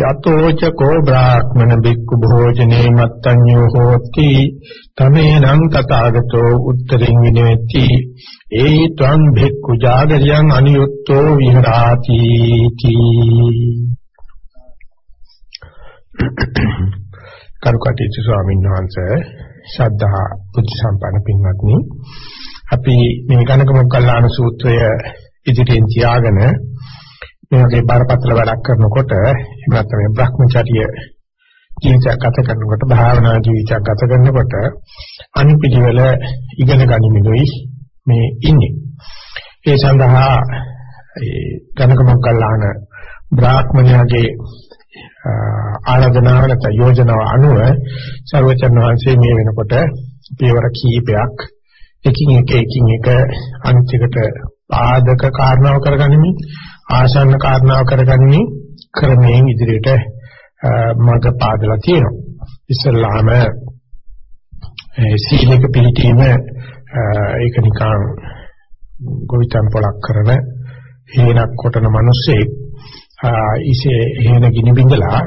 යතෝ ච කෝ බ්‍රාහ්මන බික්ඛු භෝජනේ මත්තඤ්ඤෝ හෝති. තමේනං තථාගතෝ උත්තරින් විනේති ඒයි ත්වං භික්ඛු ජාගරියං අනියුත්තෝ විහරාති කී. කරුකටීතු ස්වාමීන් වහන්සේ ශ්‍රද්ධා බුද්ධ සම්පන්න පින්වත්නි අපි මේ ගණක මොග්ගල්ලාන සූත්‍රය ඉදිරියෙන් තියාගෙන මේ වගේ බරපතල වැඩක් කරනකොට එහෙම නැත්නම් මේ Brahmacharya ජීවිතයක් ගත කරනකොට භාවනා ජීවිතයක් ගත කරනකොට අනිපිළිවෙල ඉගෙන ගනිමිනුයි මේ ඉන්නේ. ඒ සඳහා ඒ ගණකමක් ගල්ලාන බ්‍රාහ්මණයාගේ ආරාධනාව නැත්නම් යෝජනාව අනුව සර්වචන් වහන්සේ මේ වෙනකොට පියවර කීපයක් එකින් එක එකින් එක අනිත්‍යකට ආදක කාරණාව කරගනිමින් ආසන්න කාරණාව කරගනිමින් ක්‍රමයෙන් ඉදිරියට මඟ පාදලා තියෙනවා. ඉස්සල්ලාම සීලක පිළිටීම ඒක නිකන් ගොවිතැන් පොලක් කරන හේනක් කොටන මිනිස්සෙක් ඉසේ හේන ගිනි බින්දලා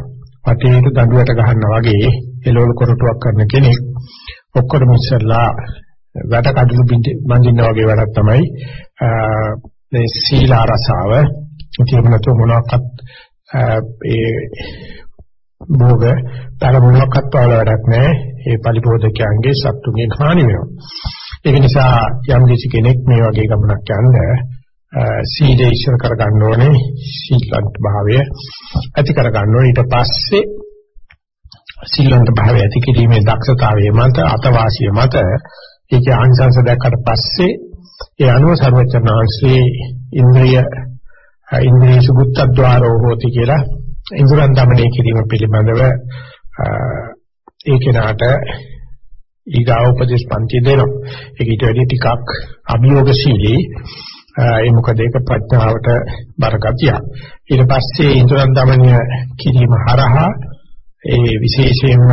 වටේට දඬුවට ගහනවා වගේ එළවලු කොරටුවක් කරන කෙනෙක් ඔක්කොම ඉස්සල්ලා වැට කඩළු බඳින්න වගේ වැඩක් තමයි මේ සීල ආරසාව ඉතින් මොනතු මොනක්වත් ඒ භෝග තර මොනක්වත් පාවල වැඩක් නැහැ. ඒ පරිපෝධකයන්ගේ සත්තුන්ගේ හානි වෙනවා. ඒක නිසා යම් කිසි කෙනෙක් මේ වගේ ගමනක් යන්න සීලය ඉස්සර කර ගන්න ඕනේ සීලන්ත භාවය ඇති කර ගන්න ඕනේ. ඊට පස්සේ සීලන්ත භාවය ඇති කිරීමේ දක්ෂතාවය මත අතවාසිය මත ඒකේ ආංශංශ දැක්කට පස්සේ ඒ අනුව සර්වචනාංශේ ඉන්ද්‍රිය ඉන්ද්‍රිය සුගතද්වාරෝ හෝති කියලා ඉන්ද්‍රයන් দমনය කිරීම පිළිබඳව ඒ කෙනාට ඊගා උපදේශ පන්ති දෙනවා. ඒක ඊට වැඩි ටිකක් අභියෝගශීලී. ඒ මොකද ඒක ප්‍රඥාවට බරගතිය. ඊට පස්සේ ඉන්ද්‍රයන් দমনය කිරීම හරහා ඒ විශේෂයෙන්ම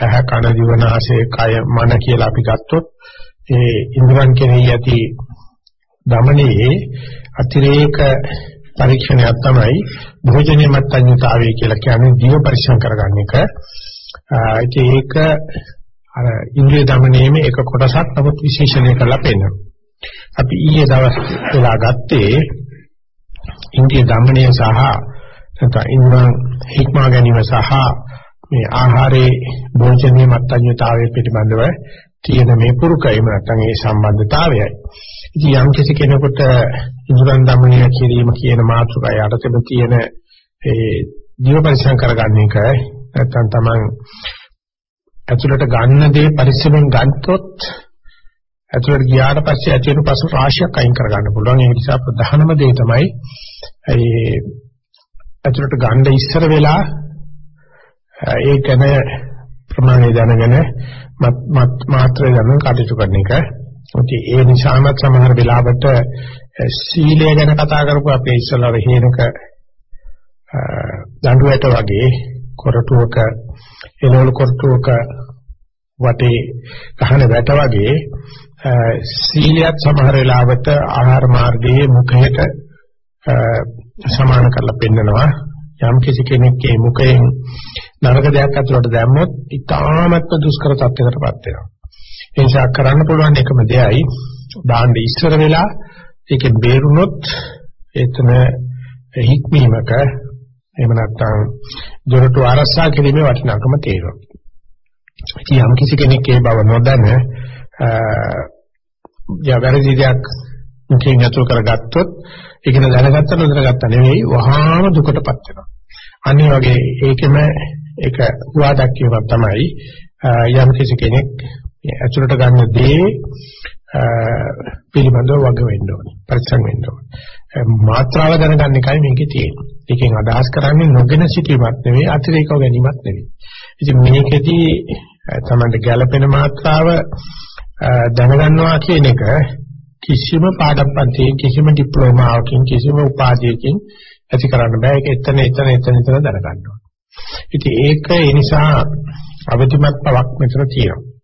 ඇහ කන දිව නාසය කය මන කියලා අපි ගත්තොත් ඒ ඉන්ද්‍රයන් කෙරෙහි ඇති দমনයේ අතිරේක පරීක්ෂණයක් තමයි භෝජනීය මත්ඤ්‍යතාවය කියලා කියන්නේ ජීව පරික්ෂණ කරගන්න එක. ඒක අර ඉන්ද්‍රිය দমনයේම එක කොටසක් නමුත් විශේෂණය කරලා පෙන්නනවා. අපි ඊයේ දවස් වෙලා ගත්තේ ඉන්ද්‍රිය দমনය සහ නැත්නම් ඉන්ද්‍රයන් හික්මා ගැනීම සහ මේ ආහාරයේ භෝජනීය මත්ඤ්‍යතාවය පිළිබඳව තියෙන මේ පුරුකයම නැත්නම් ඒ සම්බන්ධතාවයයි. ඉතින් යම් කිසි කෙනෙකුට ඉඳුරන් দমনය කිරීම කියන මාතෘකාව යටතේ තියෙන ඒ ජීව පරිසම් කරගන්න එක නැත්තම් Taman ඇතුළට ගන්න දේ පරිස්සමෙන් ගත්තොත් ඇතුළට ගියාට පස්සේ ඇතුළේ පසු රාශියක් අයින් කරගන්න පුළුවන්. ඒ නිසා ප්‍රධානම දේ තමයි ඒ ඇතුළට ගන්න ඉස්සර වෙලා ඒ ගැන ප්‍රමාණය දැනගෙන මත් මාත්‍රය දැනගෙන කටයුතු කරන එක. ඉතින් ඒ නිසාම සමහර වෙලාවට සීලය ගැන කතා කරපුවා අපේ ඉස්සලා හේනක දඬුවට වගේ කොරටුවක එළවලු කොරටුවක වටේ ගහන වැට වගේ සීලියත් සමහර වෙලාවට ආහාර මාර්ගයේ මුඛයට සමාන කරලා පෙන්නනවා. යම් කිසි කෙනෙක්ගේ මුඛයෙන් නරක දෙයක් ඇතුළට දැම්මොත් ඉතාමත්ම දුෂ්කර තත්යකටපත් වෙනවා. ඒ නිසා කරන්න පුළුවන් එකම දෙයයි දාන්න ඉස්සර වෙලා ඒකෙන් බේරුණොත් එතන හික්මීමක එහෙම නැත්නම් දොරටු ආරක්ෂා කිරීමේ වටිනාකම තේරෙනවා. ඉතින් යම් කිසි කෙනෙක් ඒ බව නොදැන යා වැරදි දෙයක් මුකින් අතුල් කරගත්තොත් ඒක න දැනගත්ත නොදැනගත්ත නෙවෙයි වහාම දුකටපත් වෙනවා. අනිත් වගේ ඒකෙම ඒක හුවා දැක්වීමක් තමයි යම් කිසි කෙනෙක් ඇතුළට ගන්න දේ පිළිබඳව වග වෙන්න ඕනේ. පරිස්සම් වෙන්න ඕනේ. මාත්‍රාව දැනගන්න එකයි මේකේ තියෙන්නේ. ඒකෙන් අදහස් කරන්නේ නොගෙන සිටීමක් නෙවෙයි අතිරේකව ගැනීමක් නෙවෙයි. ඉතින් මේකෙදී තමයි ගැළපෙන මාත්‍රාව දැනගන්නවා කියන එක කිසිම පාඩම් පන්තියකින් කිසිම ඩිප්ලෝමාවකින් කිසිම උපාධියකින් ඇති කරන්න බෑ ඒක එතන එතන එතන එතන දැනගන්න ඕනේ. ඉතින් ඒක ඒ නිසා අවදිමත් බවක් මෙතන තියෙනවා.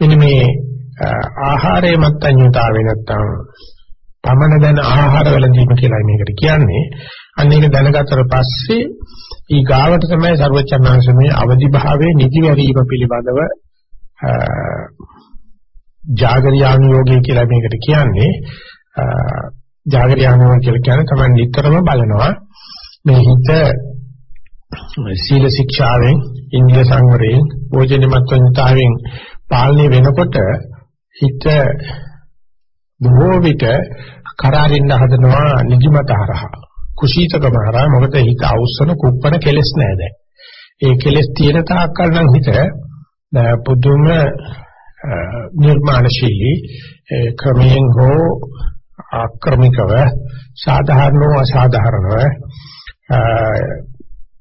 මෙන්න මේ ආහාරයේ මත්ඤ්‍යතාවේ නැත්තම් පමණ දැන ආහාර වලදීම කියලා මේකට කියන්නේ. අන්න ඒක දැනගත්තට පස්සේ ඊ ගාවට තමයි ਸਰවචන්නාංශමේ අවදි භාවයේ නිදි වැරීම පිළිබඳව జాగරියානුയോഗය කියලා මේකට කියන්නේ. జాగරියානුയോഗ කියලා කියන්නේ තමයි නිතරම බලනවා මේ හිත සීල ශික්ෂාවෙන් ඉන්ද්‍රිය සංවරයෙන් භෝජනමත්වන්තාවෙන් පාලනය වෙනකොට හිත බොහෝ විට කරාරින්න හදනවා නිදිමත හරහා. කුසීතකම හරහා. මොකද හිත අවුස්සන කුප්පන කෙලස් නෑ දැන්. ඒ කෙලස් තියෙන තාක්කල් නම් හිත පුදුම නිර්මාණශීලී ක්‍රමයෙන් හෝ ආක්‍රමිකව සාධාරණව අසාධාරණව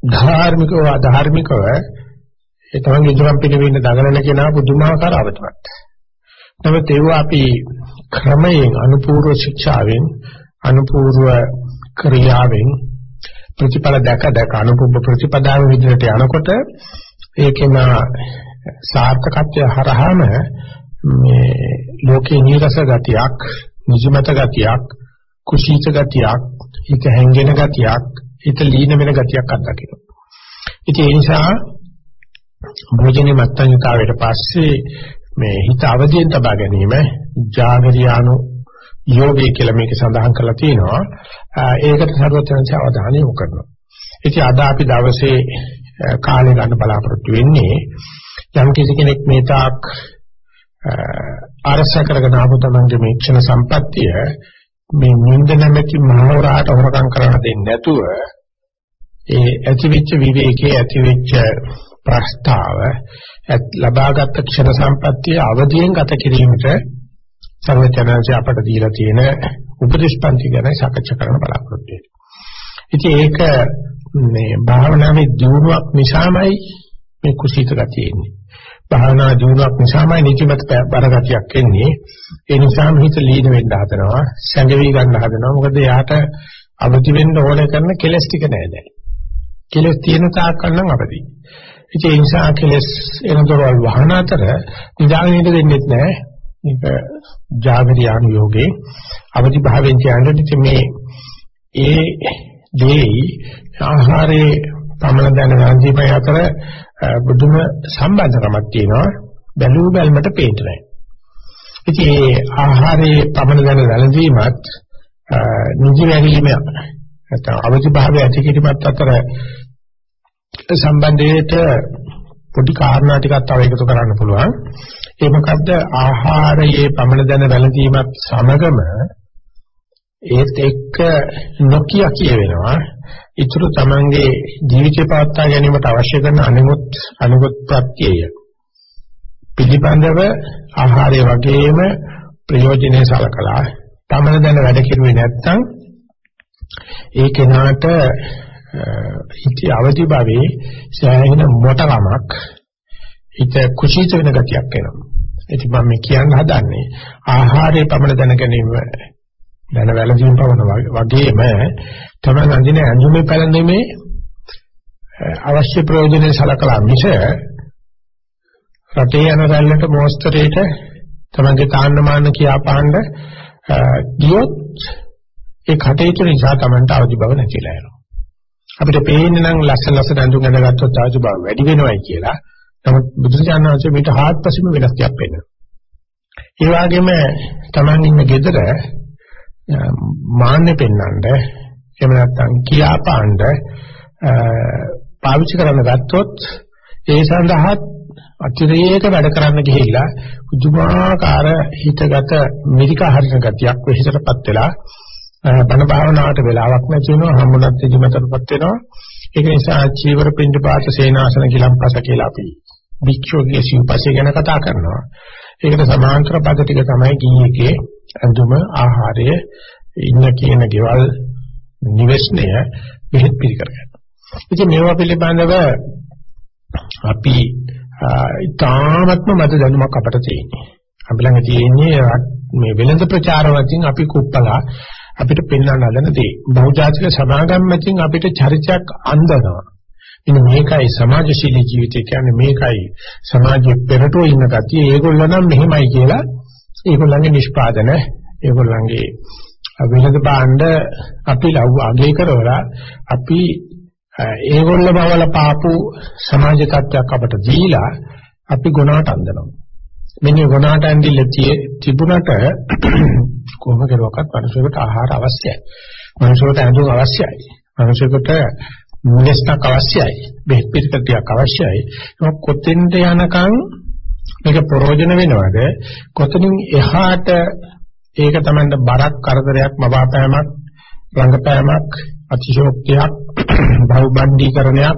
ධාර්මිකව අධාර්මිකව ඒ තමන්ගේ ඉදරම් පිළිවෙන්න දඟලන කෙනා පුදුමාකාර අවතවත්. නමුත් ඒව අපි ක්‍රමයෙන් අනුපූර්ව ශික්ෂාවෙන් අනුපූර්ව ක්‍රියාවෙන් ප්‍රතිඵල දැක දැක අනුපූර්ව ප්‍රතිපදාව විදිහට යනකොට ඒකේම සාර්ථකත්වය හරහාම මේ ලෝකේ නීරස ගතියක්, නිජමත ගතියක්, කුසීත ගතියක්, හිත හැංගෙන ගතියක්, හිත ලීන වෙන ගතියක් අත්දකිනවා. ඉතින් ඒ නිසා භෝජනේ මත්ඤ්‍යතාවයට පස්සේ මේ හිත අවදියෙන් තබා ගැනීම ජාගරියානු යෝගය කියලා මේක සඳහන් කරලා තියෙනවා. ඒකට සර්වඥාන්සේ අවධානය යොමු කරනවා. ඉතින් අද අපි දවසේ කාලය ගන්න බලාපොරොත්තු වෙන්නේ යම් කිසි කෙනෙක් මේ තාක් අරස කරගෙන ආපු තමන්ගේ මේ ක්ෂණ සම්පත්තිය මේ නිින්ද නැමැති මහවරාට හොරකම් කරන්න දෙන්නේ නැතුව ඒ ඇතිවෙච්ච විවේකයේ ඇතිවෙච්ච ප්‍රස්තාව ලබාගත් ක්ෂණ සම්පත්තිය අවදියෙන් ගත කිරීමට සර්වචනංශය අපට දීලා තියෙන උපදේශපන්ති ගැන සාකච්ඡා කරන්න බලාපොරොත්තු වෙනවා. ඉතින් ඒක මේ භාවනාවේ දියුණුවක් නිසාමයි මේ කුසීත ගතිය එන්නේ. භාවනා දියුණුවක් නිසාමයි නිතිමත් බරගතියක් එන්නේ. ඒ නිසාම හිත ලීන වෙන්න හදනවා, සැඟවි ගන්න හදනවා. මොකද යාට අවදි වෙන්න ඕන කරන කෙලස් ටික නෑ දැන්. කෙලස් තියෙන තාක්කල් නම් අවදි. ඒ නිසා කෙලස් එනතරවල් වහන අතර නිදාගෙන ඉඳ දෙන්නෙත් නෑ. මේක ජාගරියානු යෝගේ අවදි භාවයෙන් කියන්නේ මේ ඒ දෙයි ආහාරයේ පමණ දැන ගන්ධීමයි අතර බුදුම සම්බන්ධකමක් තියෙනවා බැලූ බැලමට පේන්නේ ඉතින් ඒ ආහාරයේ පමණ දැන වැළඳීමත් නිදි වැරීම නැත්නම් අවදි භාවය ඇති කිරීමත් අතර සම්බන්ධයට පොඩි කාරණා ටිකක් තව එකතු කරන්න පුළුවන්. ඒ මොකද්ද ආහාරයේ පමණ දැන වැළඳීමත් සමගම ඒත් එක්ක නොකිය කියවෙනවා. ඊටු තමන්ගේ ජීවිතය පවත්වා ගැනීමට අවශ්‍ය කරන අනිමුත් අනිමුත් ප්‍රත්‍යය. පිළිබඳව ආහාරය වගේම ප්‍රයෝජනෙ සලකලා පමණ දැන වැඩ කෙරුවේ නැත්නම් ඒ කෙනාට හිත අවදි භාවයේ සෑහෙන මොටකමක් හිත කුසීත වෙන ගතියක් එනවා. ඉතින් මම මේ කියන්න හදන්නේ ආහාරයේ පමණ දැන ගැනීම දැන වැළඳීම පමණ වගේම තමයි අඳින ඇඳුමේ පැළඳීමේ අවශ්‍ය ප්‍රයෝජනෙ සලකලා මිස රටේ යන රැල්ලට මොස්තරේට තමන්ගේ තාන්න මාන්න කියා පාණ්ඩ ගියොත් ඒ කටයුතු නිසා තමන්ට අවදි බව නැතිලා යනවා. අපිට පේන්නේ නම් ලස්සන ලස්සන ඇඳුම් අඳගත්තොත් අවදි බව වැඩි වෙනවයි කියලා. නමුත් බුදුරජාණන් වහන්සේ මේට හාත්පසීම වෙනස්කමක් පෙන්නනවා. ඒ වගේම තමන් ඉන්න ගෙදර මාන්නේ පෙන්වන්න එහෙම නැත්නම් කියාපාන්න පාවිච්චි කරන්න ගත්තොත් ඒ සඳහා අතිරේක වැඩ කරන්න ගිහිල්ලා පුදුමාකාර හිතගත මිරික හරින ගතියක් වෙහිසටපත් වෙලා බණ භාවනාවට වෙලාවක් නැති වෙනවා හම්බුනත් ඉදිමතරපත් වෙනවා ඒක නිසා චීවර පින්ඩ පාත සේනාසන කිලම්පස කියලා අපි භික්ෂුවගේ සිව්පස්සේ ගැන කතා කරනවා ඒකට සමාන්තර පද ටික තමයි ගීයකේ අඳුම ආහාරය ඉන්න කියන ගෙවල් නිවෙස්නය බෙහෙත් පිළිකරගන්න. ඉතින් මේවා පිළිබඳව අපි ඊටාත්ම මත දැනුමක් අපට තියෙනවා. අපි ළඟ තියෙන්නේ මේ වෙළඳ ප්‍රචාර වලින් අපි කුප්පලා අපිට පෙන්වන්න හදන දේ. බහුජාතික සමාගම් වලින් අපිට චරිතයක් අන්දනවා. ඉතින් මේකයි සමාජශීලී ජීවිතය කියන්නේ මේකයි සමාජයේ පෙරටුව ඉන්න කතිය. ඒගොල්ලෝ නම් මෙහෙමයි කියලා ඒගොල්ලන්ගේ නිෂ්පාදන ඒගොල්ලන්ගේ වෙළඳ භාණ්ඩ අපි ලව් අගය කරවලා අපි ඒගොල්ල බවල පාපු සමාජ තත්ත්වයක් අපට දීලා අපි ගුණාට අඳනවා. මෙන්න ගුණාට ඇඳිල්ල තිබුණට කොහොම කරුවක්වත් මිනිසෙකුට ආහාර අවශ්‍යයි. මිනිසෙකුට ඇඳුම් අවශ්‍යයි. මිනිසෙකුට මුලස්තක් අවශ්‍යයි. බෙහෙත් පිළිකටියක් අවශ්‍යයි. ඒක කොතෙන්ද යනකම් මේක ප්‍රයෝජන වෙනවද? කොතනින් එහාට ඒක තමයි බරක් කරදරයක් මවාපෑමක් රංගපෑමක් අතිශෝක්තියක් බහුබණ්ඩීකරණයක්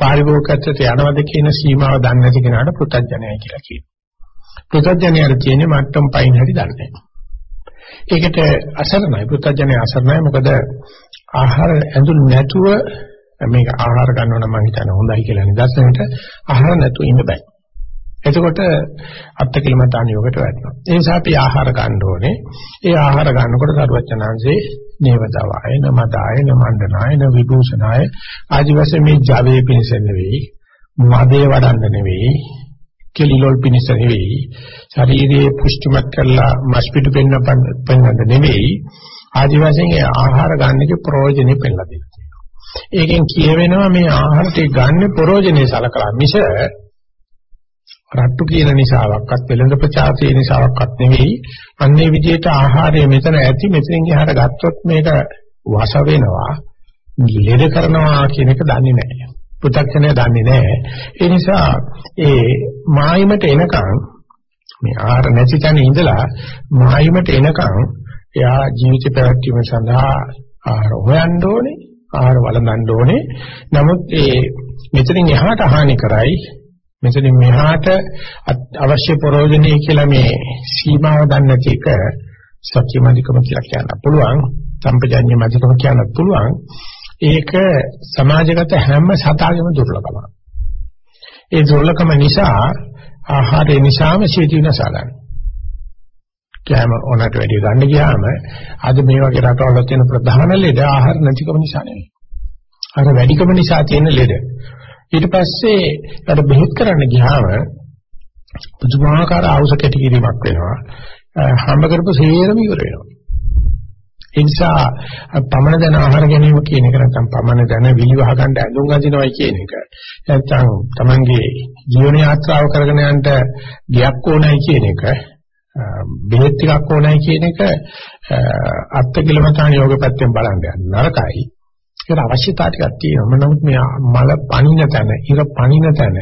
පාරිභෝගිකත්වයට යනවද කියන සීමාව දන්නේ නැති කෙනාට පෘථජ්ජනයයි කියලා කියනවා. පෘථජ්ජනයට කියන්නේ මට්ටම් පයින් හැටි දන්නේ නැහැ. ඒකට අසරණයි පෘථජ්ජනය අසරණයි මොකද ආහාර ඇඳුම් නැතුව මේක ආහාර ගන්නවා නම් මම හිතන්නේ හොඳයි කියලා නිදර්ශනයට ආහාර නැතුව ඉන්න බෑ. එතකොට අත්කලමතාන යෝගයට වැටෙනවා. ඒ නිසා අපි ආහාර ගන්න ඕනේ. ඒ ආහාර ගන්නකොට සරුවචනාංශේ නේවදවාය නමදාය නමණ්ඩනාය නවිභූෂනාය ආදි වශයෙන් මේ ජවයේ පිණිස නෙවෙයි, මදේ වඩන්න නෙවෙයි, කෙලිලොල් පිණිස නෙවෙයි, ශරීරයේ පුෂ්ටිමත් කරලා මස් පිටු පෙන්න පෙන්නන්න නෙවෙයි, ආදි වශයෙන් ඒ ආහාර ගන්නකේ ප්‍රයෝජනෙ පෙන්නලා දෙනවා. ඒකෙන් කියවෙනවා මේ ආහාර ටික ගන්න ප්‍රයෝජනෙ සලකලා මිස රට්ටු කියන නිසාවක්වත් වෙළඳ ප්‍රචාරයේ නිසාවක්වත් නෙවෙයි. අන්නේ විදිහට ආහාරය මෙතන ඇති. මෙතනින් එහාට ගත්තොත් මේක වස වෙනවා. ලෙඩ කරනවා කියන එක දන්නේ නැහැ. පු탁ෂණය දන්නේ නැහැ. ඒ නිසා ඒ මායිමට එනකන් මේ ආහාර නැති තැන ඉඳලා මායිමට එනකන් එයා ජීවිත පැවැත්වීම සඳහා ආහාර හොයන්න ඕනේ ආහාර වළඳන්න ඕනේ. නමුත් ඒ මෙතනින් එහාට හානි කරයි මෙතනින් මෙහාට අවශ්‍ය ප්‍රයෝජනෙයි කියලා මේ සීමාව දන්නේ නැති එක සත්‍යමදිකම කියලා කියන්න පුළුවන්. සම්පජඤ්ඤ මදිකම කියන්න පුළුවන්. ඒක සමාජගත හැම සතාගෙම දුර්ලභම. ඒ දුර්ලභම නිසා ආහාරය නිසාම ශීති විනාශ ගන්න. කෑම ඕනට වැඩි ගන්න ගියාම අද මේ වගේ රටවල තියෙන ප්‍රධාන ලෙඩ ආහාර නැතිකම නිසා නෙවෙයි. අර වැඩිකම නිසා තියෙන ලෙඩ. ඊට පස්සේ අර බෙහෙත් කරන්න ගියාම පුදුමාකාර ආවුස කැටි කිරීමක් වෙනවා. හම්බ කරපු සේරම ඉවර වෙනවා. ඒ නිසා පමණ දැන ආහාර ගැනීම කියන එක නැත්නම් පමණ දැන විලිවහ ගන්න ඇඳුම් අඳිනවයි කියන එක නැත්නම් Tamange ජීවන යාත්‍රාව කරගෙන යන්න ගියක් ඕනයි කියන එක බෙහෙත් ටිකක් ඕනයි කියන එක අත්කලමතාන යෝග පැත්තෙන් බලන්න නරකයි ඒකට අවශ්‍යතාව ටිකක් තියෙනවා. නමුත් මේ මල පණින තැන, ඉර පණින තැන,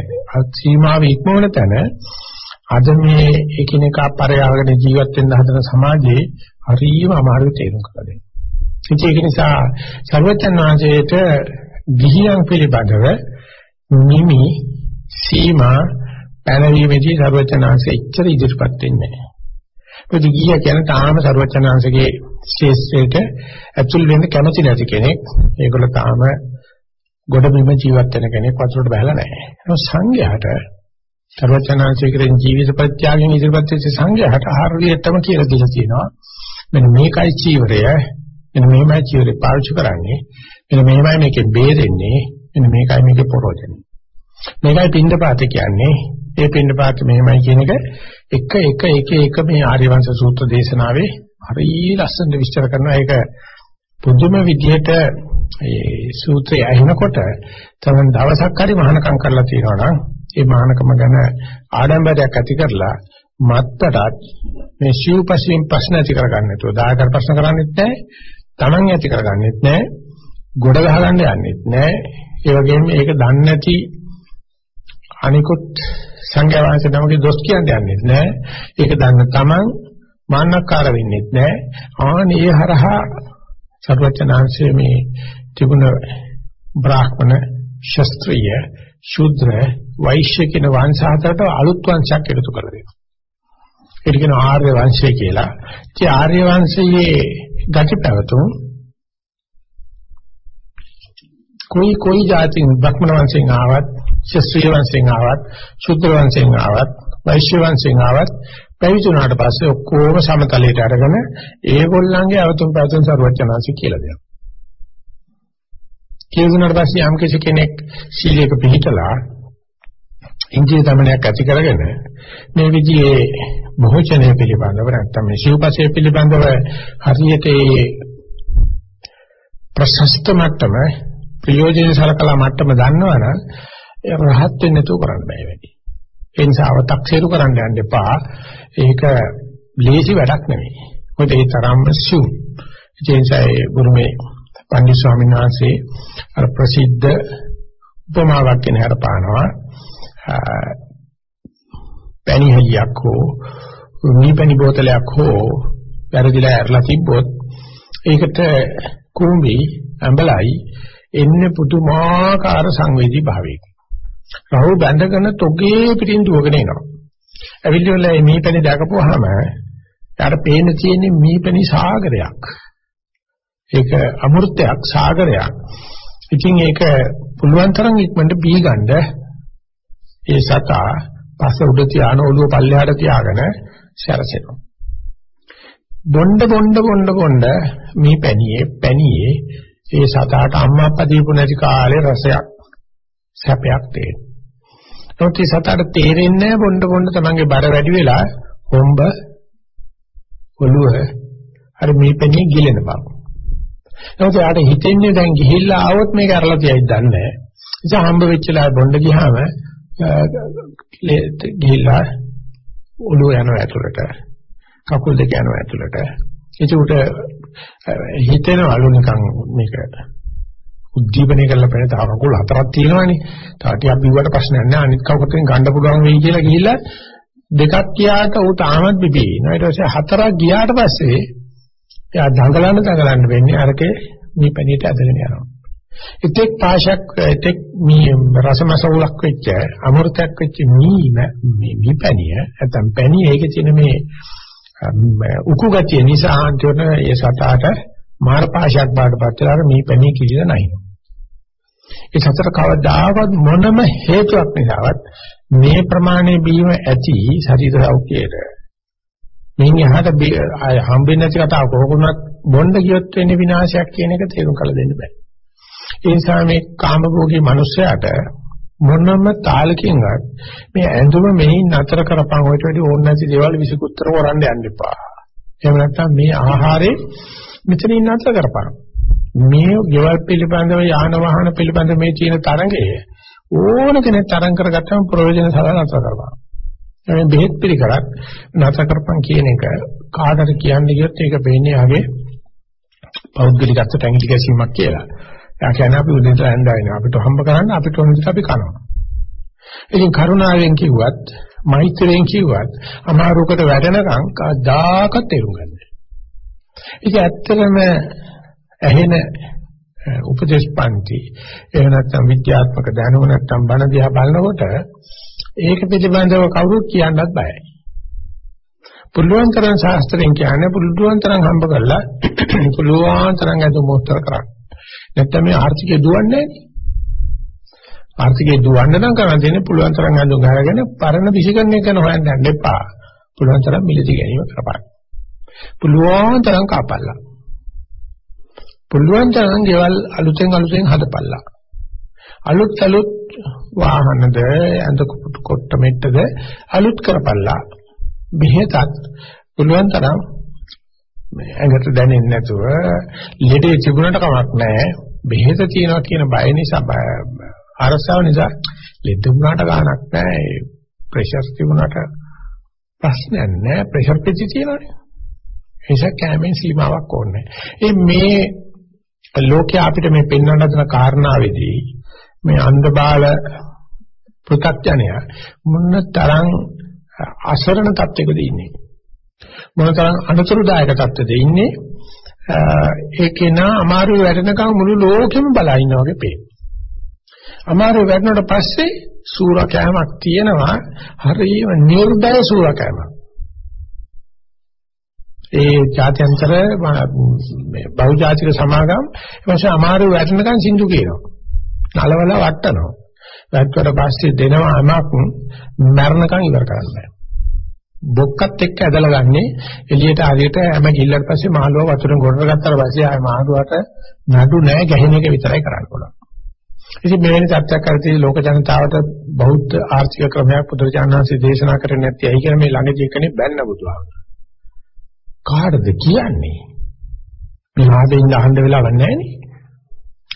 සීමාව ඉක්මවන තැන අද මේ එකිනෙකා පරයාගෙන ජීවත් වෙන්න හදන සමාජයේ හරියම අමාරු තේරුම් කරගන්න. ඒක නිසා සර්වචන් වහන්සේට ගිහියන් පිළිබඳව නිමි සීමා පැනවීමේදී සර්වචනාංශ එච්චර ඉදිරිපත් වෙන්නේ නැහැ. මොකද ගිහිය කියන තාම සර්වචනාංශගේ ශේෂ්ත්‍රයට ඇතුල් වෙන්න කැමති නැති කෙනෙක්. ඒගොල්ලෝ තාම ගොඩබිම ජීවත් වෙන කෙනෙක් වතුරට බහලා නැහැ. ඒක සංඝයාට සර්වචනාංශිකරෙන් ජීවිත ප්‍රත්‍යාගයෙන් ඉදිරිපත් වෙච්ච සංඝයාට හරියටම කියලා දීලා තියෙනවා. මෙන්න මේකයි චීවරය. මෙන්න මෙහෙමයි චීවරය පාවිච්චි කරන්නේ. මෙන්න මෙහෙමයි මේකෙන් බේරෙන්නේ. මෙන්න මේකයි මේකේ ප්‍රෝජනේ. මේකයි පින්ඩපාත කියන්නේ. ඒ පින්ඩපාත මෙහෙමයි කියන එක. එක එක එක එක මේ ආර්යවංශ සූත්‍ර දේශනාවේ හරිය ලස්සනට විස්තර කරනවා. ඒක පුදුම විදිහට ඒ සූත්‍රය ඇහෙනකොට තමන් දවසක් හරි මහානකම් කරලා තියෙනවා නම් ඒ මහානකම ගැන ආඩම්බරයක් ඇති කරලා මත්තටත් මේ ශිවපසින් ප්‍රශ්න ඇති කරගන්න නැතුව දායකර ප්‍රශ්න කරන්නේත් නැහැ තමන් ඇති කරගන්නෙත් නැහැ ගොඩ ගහගන්න යන්නෙත් නැහැ. ඒ වගේම මේක දන්නේ නැති අනිකුත් සංඝයා වහන්සේ නමගේ දොස් කියන්න යන්නේ නැහැ. ඒක දන්න තමන් මාන්නකාර වෙන්නේ නැහැ. ආනේ හරහා සර්වචනාංශයේ මේ තිබුණ බ්‍රාහ්මණ ශාස්ත්‍රීය ශුද්‍ර වෛශ්‍ය කියන වංශ හතරට අලුත් වංශයක් එකතු කරලා දෙනවා. ඒක කියන ආර්ය වංශය කියලා. ඉතින් ආර්ය වංශයේ ගති පැවතුම් કોઈ કોઈ જાતિන් බ්‍රහ්මණ වංශයෙන් ආවත් ශාස්ත්‍රීය වංශයෙන් ආවත් ශුද්‍ර වංශයෙන් ආවත් වෛශ්‍ය වංශයෙන් ආවත් පැවිදුණාට පස්සේ ඔක්කොම සමතලයට අරගෙන ඒගොල්ලන්ගේ අවතුම් පැතුම් සරුවචනාංශ කියලා දෙනවා. කියුණාට පස්සේ යම් කෙනෙක් සීලයක පිළිතලා ඉන්ද්‍රිය දමනයක් ඇති කරගෙන මේ විදිහේ භෝජනය පිළිබඳව නැත්නම් මේ ශිවපසය පිළිබඳව හරියට ඒ ප්‍රශස්ත මට්ටම ප්‍රයෝජන සලකලා මට්ටම දන්නවනම් ඒ රහත් වෙන්න තු කරන්න බෑ වැඩි. ඒ නිසා අව탁සීරු කරන්න යන්න එපා. ඒක ලේසි වැඩක් නෙවෙයි. මොකද ඒ තරම්ම සු. ඒ නිසා ඒ ගුරුමේ පන්දි ස්වාමීන් වහන්සේ අර ප්‍රසිද්ධ උපමාවක් කියන හැර පානවා. පැණිහලියක් හෝ මීපැණි බෝතලයක් හෝ වැරදිලා ඇරලා තිබ්බොත් ඒකට කුඹි ඇඹලයි එන්නේ පුදුමාකාර සංවේදී භාවයක. රහු බැඳගෙන තොගේ පිටින් දුවගෙන එනවා. ඇවිල්ලිවල මේ මීපැණි දැකපුවාම යාට පේන තියෙන්නේ මීපැණි සාගරයක්. ඒක අමෘතයක් සාගරයක්. ඉතින් ඒක පුළුවන් තරම් ඉක්මනට බී ගන්න ඒ සතා පස්ස උඩ තියාන ඔළුව පල්ලෙහාට තියාගෙන සැරසෙනවා. බොණ්ඩ බොණ්ඩ බොණ්ඩ බොණ්ඩ මේ පැණියේ පැණියේ ඒ සතාට අම්මා අප්පා දීපු නැති කාලේ රසයක් සැපයක් තේරෙනවා. ඒත් ඒ සතාට තේරෙන්නේ නැහැ බොණ්ඩ බොණ්ඩ තමන්ගේ බර වැඩි වෙලා හොම්බ ඔළුව අර මේ පැණියේ ගිලෙන බව. ඒත් යාට හිතෙන්නේ දැන් ගිහිල්ලා ආවොත් මේක අරලා තියයිද දන්නේ නැහැ. ඉතින් හම්බ වෙච්චලා බොණ්ඩ ගියාම ගිහිල්ලා ඔළුව යනවා ඇතුළට කකුල් දෙක යනවා ඇතුළට ඒකට හිතෙනවලු නිකන් මේක උද්දීපනය කරලා පෙර තව කකුල් හතරක් තියෙනවානේ. තව ටිකක් බිව්වට ප්‍රශ්නයක් නැහැ. අනිත් කකුලෙන් ගන්න පුළුවන් වෙයි කියලා ගිහිල්ලා දෙකක් ගියාට ඌ තාමත් බිබී ඉනවා ඊට පස්සේ හතරක් ගියාට පස්සේ එයා දඟලන්න දඟලන්න වෙන්නේ අරකේ මේ පැණියට ඇදගෙන යනවා. එතෙක් පාශක් එතෙක් මේ රසමසවුලක් වෙච්ච අමෘතයක් වෙච්ච මී මේ මීපැණිය නැත්නම් පැණිය ඒකේ තියෙන මේ උකු ගතිය නිසා අන්තිමට ඒ සතාට මාර පාශයක් බාටපත් වෙලා මේ පැණිය කිලිලා නැහැ. ඒ සතර කවදාවත් මොනම හේතුවක් නිසාවත් මේ ප්‍රමාණය බීම ඇති ශරීර සෞඛ්‍යයට මින් එහාට හම්බෙන්නේ නැති කතාව කොහොමුණත් බොණ්ඩ කියොත් වෙන්නේ විනාශයක් කියන එක තේරුම් කරලා දෙන්න බෑ. ඒ නිසා මේ කාමභෝගී මිනිස්සයාට මොනම තාලකින්වත් මේ ඇඳුම මෙහි නතර කරපන් ඔයිට වැඩි ඕන නැති දේවල් විසිකුත්තර කරන්න යන්න එපා. එහෙම නැත්නම් මේ ආහාරේ මෙතනින් නතර කරපන්. මේ ගෙවල් පිළිබඳව යාන වාහන පිළිබඳව මේ තියෙන තරඟය ඕන කෙනෙක් තරඟ කරගත්තම ප්‍රයෝජන සලන නතර කරපන්. මේ බෙහෙත් පිළිකරක් නතර කරපන් කියන එක කාටද කියන්නේ කියොත් ඒක වෙන්නේ ආගේ පෞද්ගලිකත්වයට ඇඟිලි ගැසීමක් කියලා. එයා කියන්නේ අපි උදේට ඇඳගෙන අපිට හම්බ කරන්න අපිට ඕන විදිහට අපි කනවා. ඉතින් කරුණාවෙන් කිව්වත් මෛත්‍රියෙන් කිව්වත් අමාරුකට වැඩනකම් කවදාකවත් තේරුම් ගන්න. ඒක ඇත්තටම ඇහෙන උපදේශ පන්ති එහෙම නැත්නම් විද්‍යාත්මක දැනුම නැත්නම් බණ දිහා බලනකොට ඒක පිළිබඳව කවුරුත් කියන්නත් බයයි. පුළුවන් තරම් ශාස්ත්‍රයෙන් කියන්නේ පුළුවන් තරම් හම්බ කරලා පුළුවන් තරම් අද මොහොතර කරන්න. නැත්නම් මේ ආර්ථිකය දුවන්නේ නැහැ. ආර්ථිකය දුවන්න නම් කරන්න තියෙන්නේ පුළුවන් තරම් අඳුන් ගහගෙන පරණ විසිකරණය කරන හොයන්න යන්න එපා. පුළුවන් තරම් මිලදී ගැනීම කරපන්. පුළුවන් තරම් කපල්ලා. පුළුවන් තරම් ගෙවල් අලුතෙන් අලුතෙන් හදපල්ලා. අලුත් අලුත් වාහනද ඇඳ කොට මෙට්ටද අලුත් කරපල්ලා. බෙහෙතත් පුළුවන් තරම් මේ ඇඟට දැනෙන්නේ නැතුව ලෙඩේ තිබුණට කමක් නැහැ. බෙහෙත තියනවා කියන බය නිසා අරසාව නිසා ලෙඩ වුණාට ගාණක් නැහැ. ප්‍රෙෂර් තිබුණාට ප්‍රශ්නයක් නැහැ. ප්‍රෙෂර් පිටි තියෙනවානේ. ඒක කැමෙන් සීමාවක් ඕනේ. ඒ මේ ලෝකයේ අපිට මේ පෙන්වන්න හදන කාරණාවේදී මේ අන්ධබාල පෘථග්ජනය මොන තරම් අසරණ තත්යකද ඉන්නේ. මොනතරම් අනතුරුදායක තත්ත්වෙද ඉන්නේ ඒකේ නා අමාරු වැඩනකම් මුළු ලෝකෙම බලා ඉන්නා වගේ පේන. අමාරු වැඩනට පස්සේ සූරකෑමක් තියෙනවා හරියම නිර්දය සූරකෑමක්. ඒ ජාත්‍යන්තර මේ බහුජාතික සමාගම් ඊපස්සේ අමාරු වැඩනකම් සින්දු කියනවා. නලවල වට්ටනවා. වැට්ටුවට පස්සේ දෙනවා අමක් මරණකම් ඉවර කරන්න බෑ. බොක්කත් එක්ක ඇදලා ගන්නේ එළියට හරියට හැම ගිල්ලට පස්සේ මාළුව වතුරෙන් ගොඩට ගත්තාට පස්සේ ආයේ මාළුවට නඩු නැහැ ගැහෙන එක විතරයි කරන්න පුළුවන්. ඉතින් මෙවැනි තත්ත්වයක් කරදී ලෝක ජනතාවට බෞද්ධ ආර්ථික ක්‍රමයක් පුදුරජානන්සේ දේශනා කරන්නේ නැති ඇයි කියලා මේ ළඟදී කෙනෙක් බැන්න බුදුහාමුදුරුවෝ. කාටද කියන්නේ? මේ ආදෙන් අහන්න වෙලාවක් නැහැ නේ.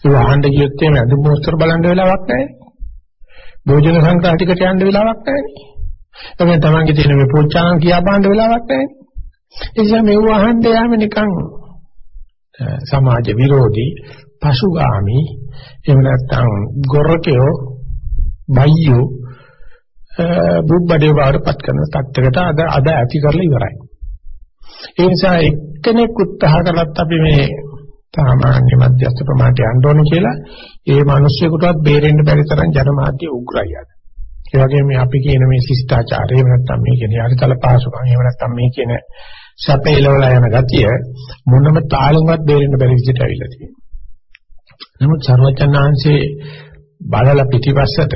ඒ අහන්න ගියොත් එimhe අඳු මොස්තර බලන්න වෙලාවක් නැහැ. භෝජන සංග්‍රහ ටිකට යන්න වෙලාවක් නැහැ නේ. එතකොට තමන්ගේ තියෙන මේ පොච්චාන් කියා බාන්න වෙලාවක් නැහැ. ඒ නිසා මේව අහන්න යාම නිකන් සමාජ විරෝධී පසුගාමි එහෙම නැත්නම් ගොරකයෝ බයියෝ බුබ්බඩේ වඩපත් කරන තත්ත්වයකට අද අද ඇති කරලා ඉවරයි. ඒ නිසා එක්කෙනෙක් උත්සාහ කළත් අපි මේ සාමාන්‍ය මධ්‍යස්ථ ප්‍රමාණයට යන්න ඕනේ කියලා ඒ මිනිස්සුෙකුටවත් බේරෙන්න බැරි තරම් ජනමාධ්‍ය උග්‍රයි අද. ඒ වගේම මේ අපි කියන මේ ශිෂ්ටාචාරය එහෙම නැත්නම් මේ කියන යටිතල පහසුකම් එහෙම නැත්නම් මේ කියන සැපේලවලා යන ගතිය මොනම තාලෙන්වත් බේරෙන්න බැරි විදිහට ඇවිල්ලා තියෙනවා. නමුත් ਸਰවචන්නාංශේ බලලා පිටිපස්සට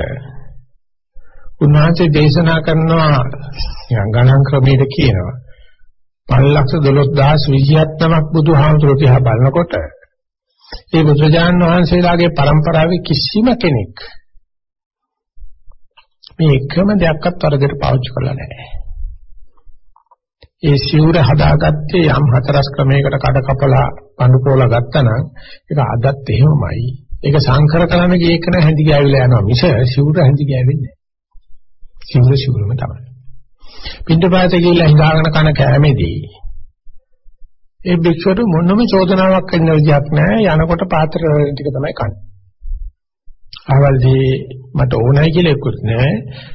උන්වහන්සේ දේශනා කරනවා ගණන් ක්‍රමයකට කියනවා 512029ක් බුදුහාමුදුරුවෝ දිහා බලනකොට ඒ බුදුජාන් වහන්සේලාගේ પરම්පරාවේ කිසිම කෙනෙක් මේ එකම දෙයක්වත් වරදට පාවිච්චි කරලා නැහැ. ඒ සිවුර හදාගත්තේ යම් හතරස් ක්‍රමයකට කඩ කපලා පඳු පොලා ගත්තනම් ඒක අදත් එහෙමමයි. ඒක සංකර කරන ගේකන හැඳි ගෑවිලා යනවා මිස සිවුර හැඳි ගෑවෙන්නේ නැහැ. සිවුර සිවුරම තමයි. පිටපාත ගිහිල්ලා හිඟාගෙන කන කෑමේදී ඒ භික්ෂුවට මොනම චෝදනාවක් කරන්න විදියක් නැහැ යනකොට පාත්‍ර ටික තමයි කන්නේ. ආවල්දී මට ඕනයි කියලා එක්කුත් නැහැ.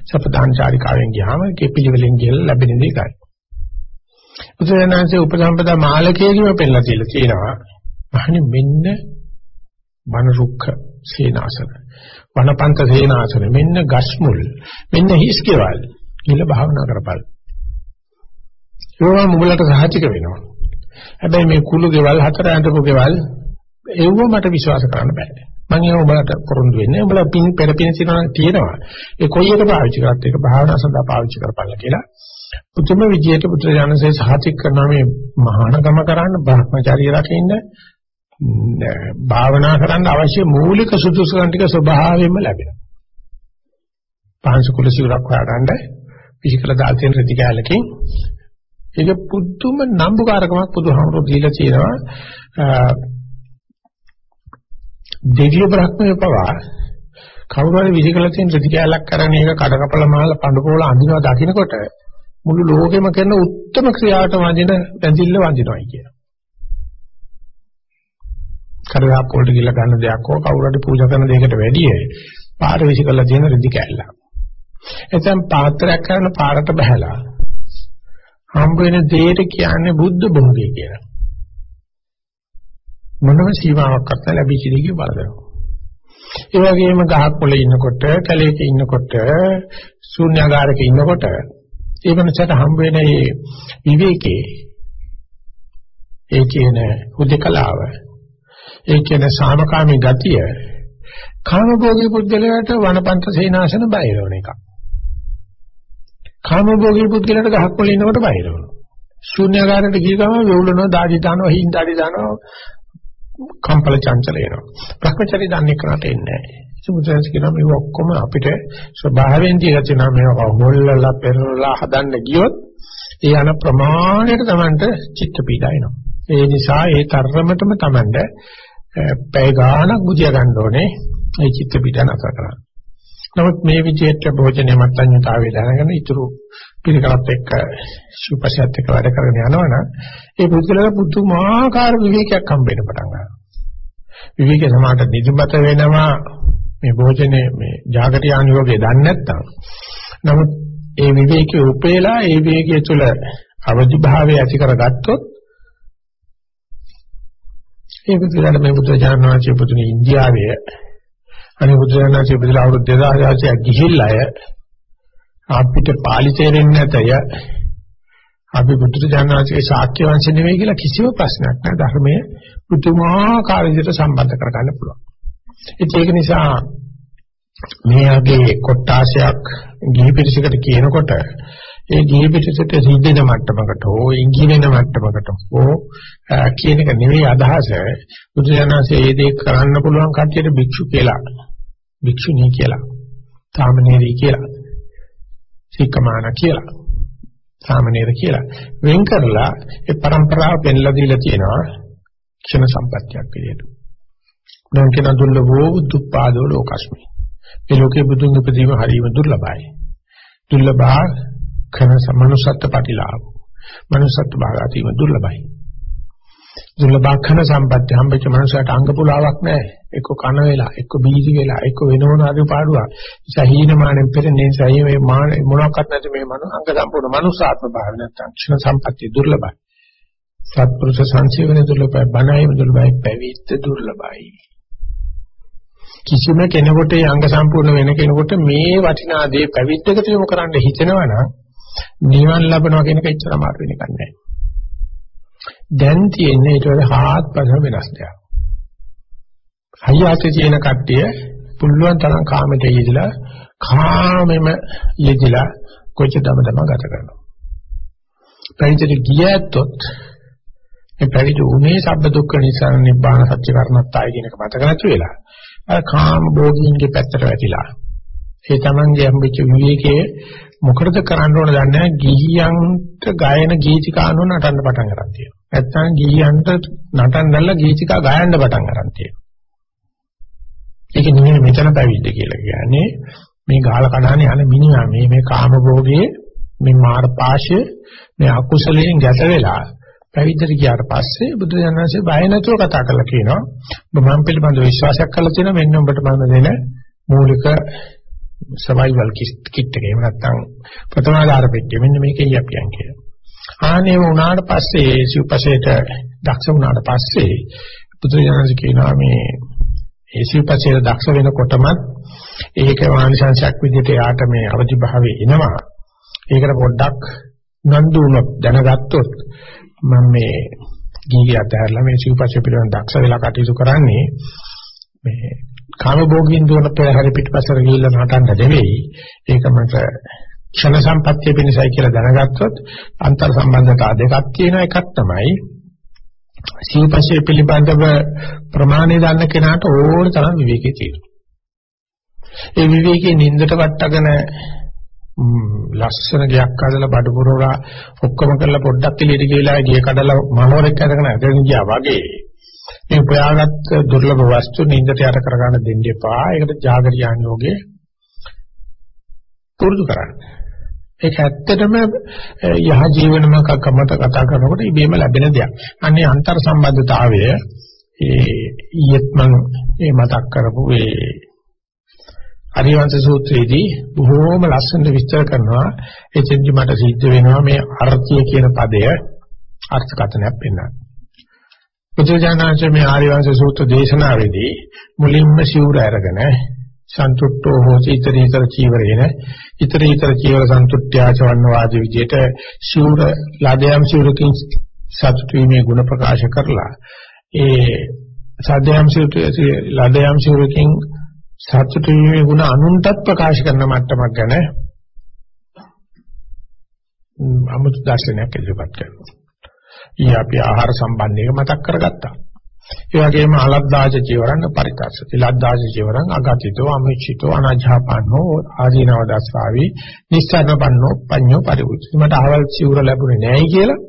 සපදාන චාරිකාවෙන් ගියාම කෙපිලිවලින් ගිහලා ලැබෙන දේ ගන්න. බුදුරජාණන්සේ උපසම්පදා මාලකයේම පෙන්නලා තියලා තියෙනවා. අහන්නේ මෙන්න වන රුක්ඛ සේනාසන. වනපන්ත සේනාසන මෙන්න ගස්මුල් මෙන්න හිස්කේවල් කියලා භාවනා කරපල්. ඒවා මුගලට සහතික වෙනවා. හැබැයි මේ කුළු ගෙවල් හතර ඇඳපු ගෙවල් ඒව මට විශ්වාස කරන්න බෑ. මම ඒක උඹලට පොරොන්දු වෙන්නේ. උඹලා පින් පෙරපින තියෙනවා. ඒ කොයි එක පාවිච්චි කරත් ඒක භාවනා සඳහා පාවිච්චි කරපළ කියලා. පුදුම විදියට පුත්‍රයන්සේ සහතික කරන මේ මහානගම කරන්න බ්‍රහ්මචාරිය රකින්න භාවනා කරන්න අවශ්‍ය මූලික සුදුසුකම් ටික ස්වභාවයෙන්ම ලැබෙනවා. පංච කුල සිවුරක් හොයාගන්න විශේෂකල දාල් තියෙන රෙදි කැලකින් ඒක පුදුම නම්බුකාරකමක් බුදුහාමුදුරුවෝ දීලා තියෙනවා දෙවිය බ්‍රහ්මයේ පවා කවුරු හරි විහිකල තියෙන රෙදි කැලක් කරන එක කඩකපල මහල පඬුපෝල අඳිනවා දකින්නකොට මුළු ලෝකෙම කරන උත්තරම ක්‍රියාවට වඳින බැඳිල්ල වඳිනවායි කියන. කරලා පොල්ට ගිහලා ගන්න දෙයක් හෝ කවුරු හරි පූජා කරන දෙයකට වැඩිය පාර විසිකලා තියෙන රෙදි කැල්ල. එතෙන් පාත්‍රයක් කරන පාරට බහැලා හම්බ වෙන දෙයට කියන්නේ බුද්ධ භෝගය කියලා. මොනම සීමාවක්වත් නැහැ ලැබිච්ච දෙකේ බලදෙනවා. ඒ වගේම ගහක් පොළේ ඉන්නකොට, කැලේක ඉන්නකොට, ශූන්‍යාගාරයක ඉන්නකොට ඒ වෙනසට හම්බ වෙන මේ විවේකේ ඒ කියන හුදකලාව ඒ කියන සාමකාමී ගතිය කාමභෝගී පුද්ගලයාට වනපන්ත සේනාසන බයරවන එකක්. කාමභෝගී පුද්ගලයාට ගහක් පොළේ ඉන්නකොට බයරවන. ශූන්‍යකාරයට ගිය ගමන් වෙවුලනවා, දාඩි දානවා, හින් දාඩි දානවා, කම්පල චංචල වෙනවා. භ්‍රමචරි දන්නේ කරට එන්නේ නැහැ. සුමුද්‍රස් කියනවා මේ ඔක්කොම අපිට ස්වභාවයෙන් දීලා තියෙනවා මේවා හොල්ලලා පෙරලා හදන්න ගියොත් ඒ යන ප්‍රමාණයට Tamanට චිත්ත පීඩා එනවා. ඒ නිසා ඒ තරමටම Tamanට පැය ගාණක් බුදියා ගන්න ඕනේ ඒ චිත්ත පීඩා නැතර කරන්න. නමුත් මේ විදිහට භෝජනය මත්ඤ්‍යතාවය දැනගෙන ඉතුරු පිළිකරත් එක්ක සුපසත් එක්ක වැඩ කරගෙන යනවනම් ඒ පුදුලට පුදුමාකාර විවේකයක් හම්බ වෙන පටන් ගන්නවා. විවේක සමාට නිදිමත වෙනවා මේ භෝජනේ මේ ජාගට යානියෝගේ දන්නේ නැත්නම් නමුත් ඒ විවේකයේ උපේලා ඒ විවේකයේ තුල අවදි භාවය ඇති කරගත්තොත් ඒ බුදුරජාණන් මේ බුදුරජාණන් වහන්සේ පුදුනේ ඉන්දියාවේ අනේ බුදුරජාණන් වහන්සේ බුදුලා අවුරුදු 2600ක් ගිහිල්ලා අපිට පාලි තේරෙන්නේ නැතය. අපි බුදුරජාණන් වහන්සේගේ ශාක්‍ය වංශ නෙවෙයි කියලා කිසිම ප්‍රශ්නයක් නැහැ. ධර්මයේ පුදුමාකාර විදිහට සම්බන්ධ කරගන්න පුළුවන්. ඒක නිසා මෙයාගේ කොට්ටාසයක් ගිහි පිරිසකට කියනකොට ඒ ගිහි පිටසට සිද්ධෙන මට්ටමකට හෝ ඉංගිනේන මට්ටමකට හෝ කියන එක නෙවෙයි අදහස. බුදුසසුනේ ඒ දේ කරන්න පුළුවන් කට්ටියට භික්ෂු කියලා භික්ෂුණී කියලා සාමණේරී කියලා සික්කමාන කියලා සාමණේර කියලා වෙන් කරලා ඒ પરම්පරාව පෙන්ලා දීලා තියෙනවා ක්ෂණ සම්පත්තියක් විදියට. දැන් කියන දුර්ලභෝ දුප්පාදෝ ලෝකස්මි. මේ ලෝකේ බුදුන් උපදීම හරියම දුර්ලභයි. දුර්ලභා කරන සමනුසත්ත්ව ප්‍රතිලාභ. මනුසත්ත්ව භාගාතීම දුර්ලභයි. දුර්ලභකන සම්පත්‍ය හම්බෙච්ච මනුස්සයට අංග පුලාවක් නැහැ. එක්ක කන වෙලා, එක්ක බීජ වෙලා, එක්ක වෙන මොන හරි පාඩුවක්. සහීනමානෙන් පෙරනේ සහී මේ මාන මොනක්වත් නැති මේ මනු අංග සම්පූර්ණ මනුසාත්ම භාව නැත්නම් ක්ෂණ සම්පත්‍ය දුර්ලභයි. සත්පුරුෂ සංසේවන දුර්ලභයි, බණයිම දුර්ලභයි, පැවිද්ද දුර්ලභයි. කිසිම කෙනෙකුට අංග සම්පූර්ණ වෙන කෙනෙකුට මේ වටිනා දේ පැවිද්දකට යොමු කරන්න හිතෙනවා නිවන් ලබනවා කියන එක ඉච්චර අමාරු වෙන එකක් නෑ. දැන් තියෙන්නේ ඊට වඩා හාත්පස වෙනස් දෙයක්. හයියට තියෙන කට්ටිය පුළුවන් තරම් කාමයට යෙදලා කාමෙම යෙදලා කොච්ච දම දම ගත කරනවා. පැවිදිට ගියත් මේ පැවිදි උනේ සබ්බ දුක්ඛ නිසා නිබ්බාන සත්‍ය කරණත්තාය කියන එක මතක නැති වෙලා අර කාම භෝගීන්ගේ පැත්තට වැටිලා ඒ තමන්ගේ හම්බෙච්ච විවේකයේ මොකටද කරන්න ඕන දන්නේ නැහැ ගිහියන්ට ගායන ගීතිකා අනුව නටන්න පටන් ගන්න තියෙනවා. නැත්නම් ගිහියන්ට නටන්නදලා ගීතිකා ගායන්න පටන් ගන්න තියෙනවා. ඒක නෙමෙයි මෙතන පැවිද්ද කියලා කියන්නේ. මේ ගාල කඩානේ යන මිනිහා මේ මේ කාම භෝගයේ මේ මාර පාශය මේ අකුසලයෙන් ගැට වෙලා පැවිද්දට ගියාට පස්සේ බුදුරජාණන්සේ බය නැතුව කතා කරලා කියනවා. ඔබ මම පිළිබඳව විශ්වාසයක් කරලා තියෙනවා. මෙන්න ඔබට මම දෙන මූලික සර්වයිවල් කිට් එක. එහෙම නැත්නම් ප්‍රථම ආධාර පෙට්ටිය. මෙන්න මේකයි අපියන් කියලා. ආනේ වුණාට පස්සේ සිව්පසේට දක්ෂ වුණාට පස්සේ බුදුරජාණන්සේ කියනවා මේ ඒ සිව්පසේට දක්ෂ වෙනකොටම ඒක වානිසංශයක් විදිහට යාට මේ අවදි භාවයේ එනවා. ඒකට පොඩ්ඩක් නන්දු වුණොත් දැනගත්තොත් මම මේ ගීගය අතහැරලා මේ සිව්පස්සේ පිළිබඳ දක්ෂ වෙලා කටයුතු කරන්නේ මේ කාමභෝගීන් දුවන පෙරහැර පිටපස්සට ගිහිල්ලා නටන්න නෙවෙයි ඒක මට ක්ෂණ සම්පත්තිය පිණිසයි කියලා දැනගත්තොත් අන්තර් සම්බන්ධතා දෙකක් තියෙන එකක් තමයි සිව්පස්සේ පිළිබඳව ප්‍රමාණය දන්න කෙනාට ඕන තරම් විවේකී තියෙනවා ඒ විවේකී නින්දට වට්ටගෙන ලස්සන ගයක් හදලා බඩ පුරවලා ඔක්කොම කරලා පොඩ්ඩක් එළියට ගිහලා ගිය කඩලා මනෝරෙක් අරගෙන ඇදගෙන ගියා වගේ මේ උපයාගත් දුර්ලභ වස්තු නින්දට යට කරගන්න දෙන්න එපා. ඒකට జాగරියාන් යෝගේ පුරුදු කරන්න. ඒක ඇත්තටම යහ ජීවනම කමත කතා කරනකොට ඉබේම ලැබෙන දෙයක්. අන්නේ අන්තර් සම්බන්ධතාවය ඒ ඊයත් මම මේ මතක් කරපු ඒ අරිවංශ සූත්‍රයේදී බොහෝම ලස්සනට විස්තර කරනවා එතෙන්දි මට සිද්ධ වෙනවා මේ අර්ථය කියන පදය අර්ථකථනයක් පෙන්වන්න. බුදුජානනාංශ මේ ආරිවංශ සූත්‍ර දේශනාවේදී මුලින්ම සිවුර අරගෙන සන්තුට්ඨෝ හෝති iterator චීවරේන iterator චීවර සන්තුට්ඨ්‍යාචවන්න වාදී විදියට සිවුර ලදයම් සිවුරකින් සතුටු වීමේ ගුණ ප්‍රකාශ කරලා ඒ සදයම් සිවුර ලදයම් සිවුරකින් සත්‍ය වීමේ ගුණ අනුන්ටත් ප්‍රකාශ කරන මට්ටමක් ගැන අමුතු දර්ශනයක් ඉදිරිපත් කරනවා. ඊ අපි ආහාර සම්බන්ධයක මතක් කරගත්තා. ඒ වගේම අලද්දාජ ජීවරණ පරිත්‍යාසති. ලද්දාජ ජීවරණ අගතිතෝ අමිච්ඡිතෝ අනාජාපන්නෝ ආදීනව දස්සාවි නිස්සාරණපන්නෝ පඤ්ඤෝ පරිවුච්ච. මට අහවල් සිවුර ලැබුණේ නැහැ කියලා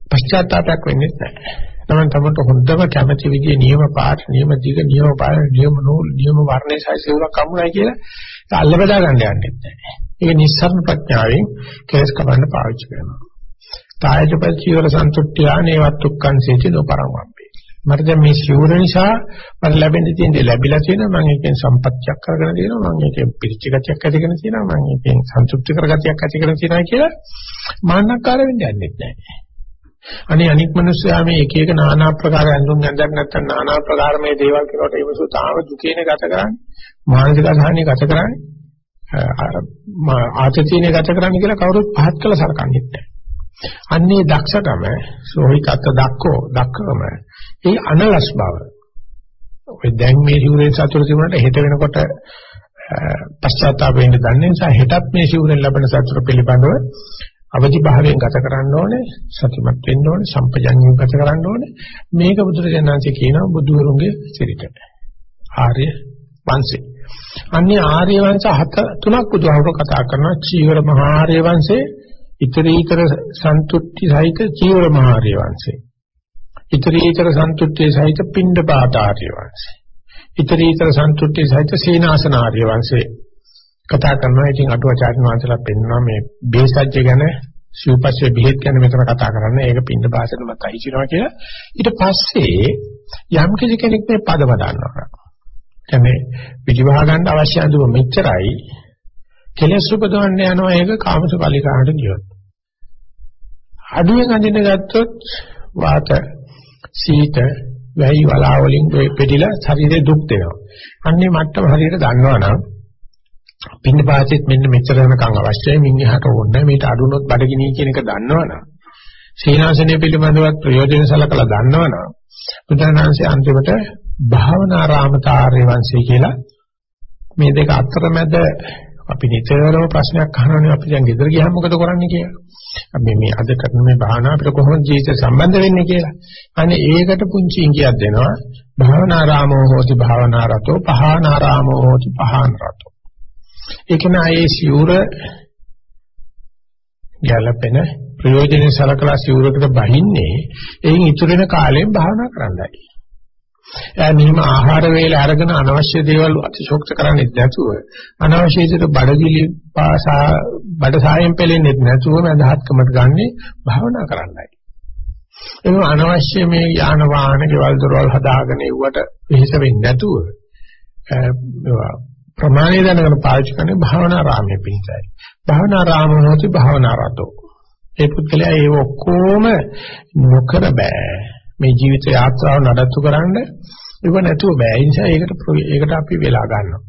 පශ්චාත්තාපයක් වෙන්නේ නැහැ. තමයි තමන්ට හොඳම කැමැති විදිහේ නියම පාට, නියම දිග, නියම පාට, නියම නූල්, නියම වර්ණයේ සයිසෙවුරක් හම්බුනායි කියලා අල්ල බදා ගන්න යන්නෙත් නැහැ. ඒක නිස්සාරණ ප්‍රඥාවෙන් කෙලස් කවන්න පාවිච්චි කරනවා. කායජපල් චීවර සන්තුට්ඨියා නේවත් උක්කං සේති නොපරමම්පේ. මට දැන් මේ සිවුර නිසා මට ලැබෙන්න තියෙන දේ ලැබිලා තියෙනවා මම ඒකෙන් සම්පත්තියක් කරගෙන තියෙනවා මම ඒකෙන් පිරිච්ච ගතියක් ඇති කරගෙන තියෙනවා මම ඒකෙන් සන්තුෂ්ටි කරගතියක් ඇති කරගෙන තියෙනවා කියලා මාන්නක්කාර වෙන්න යන්නෙත් නැහැ. අනේ අනික් මිනිස්සයා මේ එක එක নানা ආකාර ඇඳුම් ඇඳන් නැත්නම් নানা ආකාර මේ දේවල් කරනකොට ඒ මිනිස්සු තාම දුකේනේ ගත කරන්නේ. මානසික අසහනේ ගත කරන්නේ. ආතතියනේ ගත කරන්නේ කියලා කවුරුත් පහත් කළ සලකන්නේ නැහැ. අන්නේ දක්ෂකම සෝහිතත් දක්කෝ දක්කම ඒ අනලස් බව. ඔය දැන් මේ සිවුරේ සතුරු තිබුණාට හෙට වෙනකොට පශ්චාත්තාප වෙන්න දන්නේ නිසා හෙටත් මේ සිවුරෙන් ලැබෙන සතුට පිළිබඳව අවදි භාවයෙන් ගත කරන්න ඕනේ සතිමත් වෙන්න ඕනේ සම්පජඤ්ඤයෙන් ගත කරන්න ඕනේ. මේක බුදුරජාණන්සේ කියනවා බුදුවරුන්ගේ සිරිත ආර්ය වංශේ අන්නේ ආර්ය වංශ හත තුනක් බුදුහාමුදුරුවෝ කතා කරනවා. චීවර මහා ආර්ය වංශේ ඉතරීතර සන්තුට්ටි සහිත චීවර මහා ආර්ය වංශේ ඉතරීතර සන්තුට්ටි සහිත පිණ්ඩපාත ආර්ය වංශේ ඉතරීතර සන්තුට්ටි සහිත සීනාසන ආර්ය වංශේ කතා කරනවා. ඉතින් අටුවාචාර්ය වංශලා පෙන්වනවා මේ බේසජ්‍ය ගැන සිව්පස්සේ බෙහෙත් ගැන මෙතන කතා කරන්නේ. ඒක පිණ්ඩපාතෙම තයි කියනවා කියලා. ඊට පස්සේ යම් කිසි කෙනෙක් මේ පදම දන්නවා. කියන්නේ පිටිවහ ගන්න අවශ්‍ය අඳුම මෙච්චරයි. කෙලස් උපදවන්න යනවා ඒක කාමසුකලිකාට ගියොත්. අඩුවෙන් අඳින්න ගත්තොත් වාත සීත වැහි වලා වලින් පෙඩිලා ශරීරේ දුක් දෙනවා. අන්නේ මට්ටම හරියට දන්නවනම් පින්න පාසෙත් මෙන්න මෙච්චර වෙනකන් අවශ්‍යයි මිනිහට ඕනේ මේට අඩුනොත් බඩගිනි කියන එක දන්නවනම් සීනාසනය පිළිබඳවත් ප්‍රයෝජන සලකලා දන්නවනම් බුදුරජාණන්සේ අන්තිමට භාවනාරාමතාර්ය වංශය කියලා මේ දෙක අතරමැද අපි නිතරම ප්‍රශ්නයක් අහනවානේ අපි දැන් ගෙදර ගියාම මොකද කරන්නේ කියලා. අපි මේ අද කරන මේ භාවනාව අපිට කොහොමද ජීවිත සම්බන්ධ වෙන්නේ කියලා. අනේ ඒකට පුංචි ඉඟියක් දෙනවා. භාවනාරාමෝ හෝති භාවනාරතෝ පහානාරාමෝ හෝති පහානරතෝ. ඒක නයි සිවුර ගැළපෙන ප්‍රයෝජනෙ සලකලා සිවුරකට බහින්නේ එයින් ඉතුරු වෙන කාලයෙන් භාවනා කරන්නයි. එයා මෙහිම ආහාර වේල අරගෙන අනවශ්‍ය දේවල් අතිශෝක්ත කරන්නේ නැතුව අනවශ්‍ය විදිහට බඩගිලි පාසා බඩ සායෙන් පෙලෙන්නේ නැතුව මඳහත්කමට ගන්නේ භාවනා කරන්නයි. එනම් අනවශ්‍ය මේ යාන වාහන ගෙවල් දොරවල් හදාගෙන ඉුවට වෙහෙස වෙන්නේ නැතුව ප්‍රමාණය දැනගෙන පාවිච්චි කරන්නේ භාවනා රාමයේ පිණිසයි. භාවනා රාම හොති භාවනා රතෝ. ඒ පුද්ගලයා ඒ ඔක්කොම නොකර බෑ. මේ ජීවිත යාත්‍රාව නඩත්තු කරන්න ඉව නැතුව බෑ. ඒ නිසා ඒකට ඒකට අපි වෙලා ගන්නවා.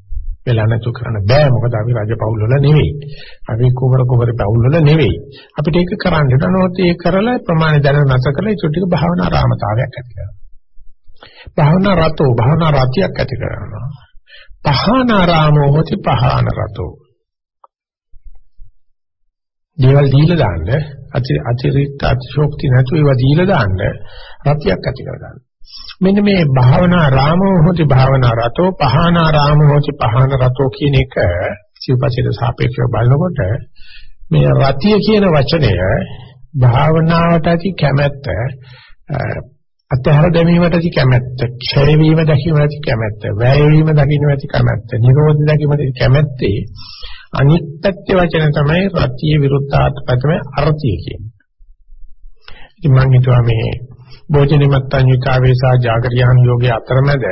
වෙලා නැතු කරන්න බෑ. මොකද අපි රජ පවුල් වල නෙවෙයි. අපි කුමර කුමර පවුල් වල නෙවෙයි. අපිට ඒක කරන්න යනොත් ඒක කරලා ප්‍රමාණය දැන නැත කරලා ඒක ටික භාවනා රාමතාවයක් ඇති කරනවා. භාවනා රතෝ භාවනා රතියක් ඇති කරනවා. පහනාරාමෝ හොති පහන රතෝ. දේවල් දීලා දාන්න අති අතිරික්ත අතිශෝක්ති නැතු ඒවා දීලා දාන්න රතියක් ඇති කරගන්න. මෙන්න මේ භාවනා රාමෝ හොති භාවනා රතෝ පහනා රාමෝ හොති පහන රතෝ කියන එක සිව්පසිට සාපේක්ෂව බලනකොට මේ රතිය කියන වචනය භාවනාවට ඇති කැමැත්ත අතහැර දැමීමට ඇති කැමැත්ත ක්ෂය වීම දැකීමට ඇති කැමැත්ත වැය වීම දකින්න ඇති කැමැත්ත නිරෝධ දැකීමට ඇති කැමැත්තේ අනිත් පැත්තේ වචන තමයි රතිය විරුද්ධාර්ථපතම අර්ථය කියන්නේ. ඉතින් මම හිතුවා මේ භෝජනෙමත්ත්‍ඤ්ඤිකාවේ සහ ජාගරියාන් යෝගයේ අතරමැද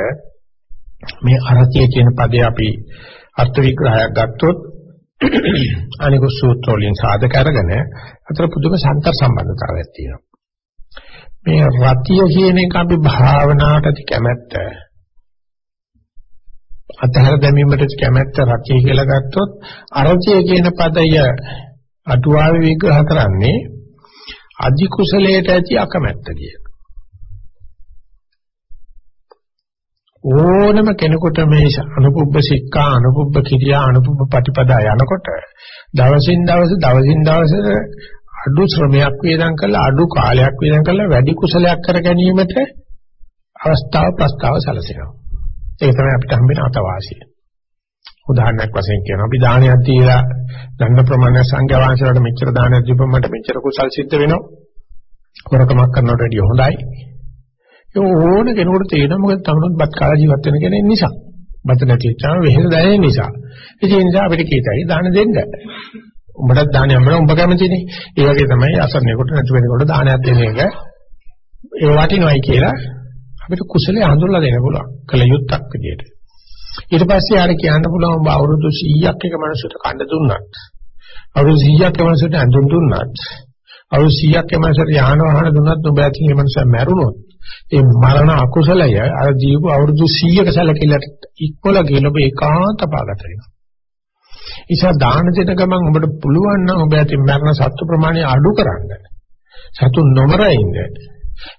මේ අර්ථය කියන පදේ අපි අර්ථ විග්‍රහයක් ගත්තොත් අනිකුත් සූත්‍ර වලින් සාධක අරගෙන අතර පුදුම සම්තර සම්බන්ධතාවයක් තියෙනවා. මේ රතිය කියන එක අපි භාවනාවට ඇති කැමැත්ත අතහැර දැමීමට කැමැත්ත රතිය කියලා ගත්තොත් අරතිය කියන පදය අටුවාවේ විග්‍රහ කරන්නේ අධි කුසලයට ඇති අකමැත්ත කියන. ඕනම කෙනෙකුට මේ අනුපුබ්බ සික්ඛා අනුපුබ්බ කිරියා අනුපුබ්බ ප්‍රතිපදා යනකොට දවසින් දවස දවසින් දවස අඩු ශ්‍රමයක් වේදම් කරලා අඩු කාලයක් වේදම් කරලා වැඩි කුසලයක් කර ගැනීමට අවස්ථාව ප්‍රස්තාව සැලසෙනවා. ඒක තමයි අපිට හම්බෙන අතවාසිය. උදාහරණයක් වශයෙන් කියනවා අපි දානයක් දීලා ගන්න ප්‍රමාණය සංඛ්‍යා වංශවලට මෙච්චර දානයක් දීපම මට මෙච්චර කුසල් සිද්ධ වෙනවා. හොරකමක් කරනවට වැඩිය හොඳයි. ඒ ඕන කෙනෙකුට තේරෙනවා මොකද තමනුත් බත් කාලා ජීවත් වෙන කෙනෙක් නිසා. බත් නැති වෙච්චාම වෙහෙස දැනෙන නිසා. ඒ නිසා අපිට කීතයි දාන දෙන්න. උඹටත් දානයක් හම්බෙනවා උඹ කැමතිනේ. ඒ වගේ තමයි අසරණේකට නැති වෙනකොට දානයක් දෙන එක ඒ වටිනවයි කියලා අපිට කුසලයේ හඳුල්ලා දෙන්න පුළුවන්. කළ යුත්තක් විදියට. ඊට පස්සේ ආර කියන්න පුළුවන් ඔබ අවුරුදු 100ක් එක මනසට කණ්ඩ දුන්නත් අවුරුදු 100ක් එක මනසට ඇඳුම් දුන්නත් අවුරුදු 100ක් එක මනසට යාන වාහන දුන්නත් ඔබ ඇතින් මේ මනස මැරුණොත් ඒ මරණ අකුසලය අර ජීව අවුරුදු 100ක සැලකිල්ලට ඉක්කොල ගිහලා ඔබ ඒකාන්ත පාගත වෙනවා. නිසා දාන දෙන ගමන් ඔබට පුළුවන් නම් ඔබ ඇති මරණ සත්තු ප්‍රමාණය අඩු කරන්න. සතුන් නොමර ඉන්න.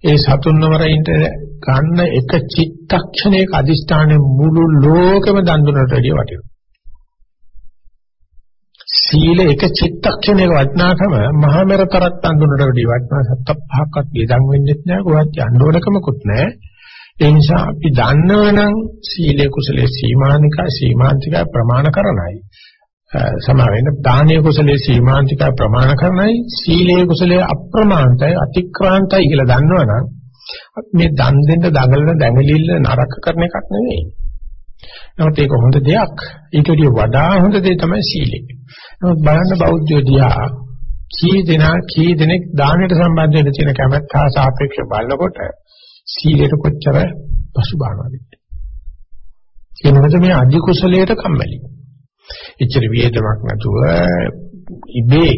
ඒ සතුන් නොමර ඉන්න ගන්න එක චිත්තක්ෂණයක අදිස්ථානයේ මුළු ලෝකෙම දන් දුන්නට වැඩිය වටිනවා. සීල එක චිත්තක්ෂණයක වටිනාකම මහා මෙරතරත් අඳුනට වැඩි වටිනා සත්ත පහක්වත් ගියදන් වෙන්නේ නැහැ කොහොමද යන්න ඕනකමකුත් නැහැ. ඒ නිසා අපි දන්නවනම් සීලේ කුසලේ සීමානිකයි සීමාන්තිකයි ප්‍රමාණ කරණයි සමාවෙන්න දානීය කුසලයේ සීමාන්තික ප්‍රමාණ කරනයි සීලයේ කුසලයේ අප්‍රමාණතයි අතික්‍රාන්තයි කියලා දන්නවනම් මේ දන් දෙන්න දඟලන දැඟලිල්ල නරක කරන එකක් නෙවෙයි. නමුත් ඒක හොඳ දෙයක්. ඊට වඩා හොඳ දේ තමයි සීලය. නමුත් බලන්න බෞද්ධයෝ දිහා කී දෙනා කී දෙනෙක් දානයට සම්බන්ධ වෙන්න තියෙන කැමැත්ත හා සාපේක්ෂව බලනකොට සීලයට කොච්චර පසුබානවද? ඒ මොකද මේ අධි කුසලයට කම්මැලි. එච්චර වියදමක් නැතුව ඉබේ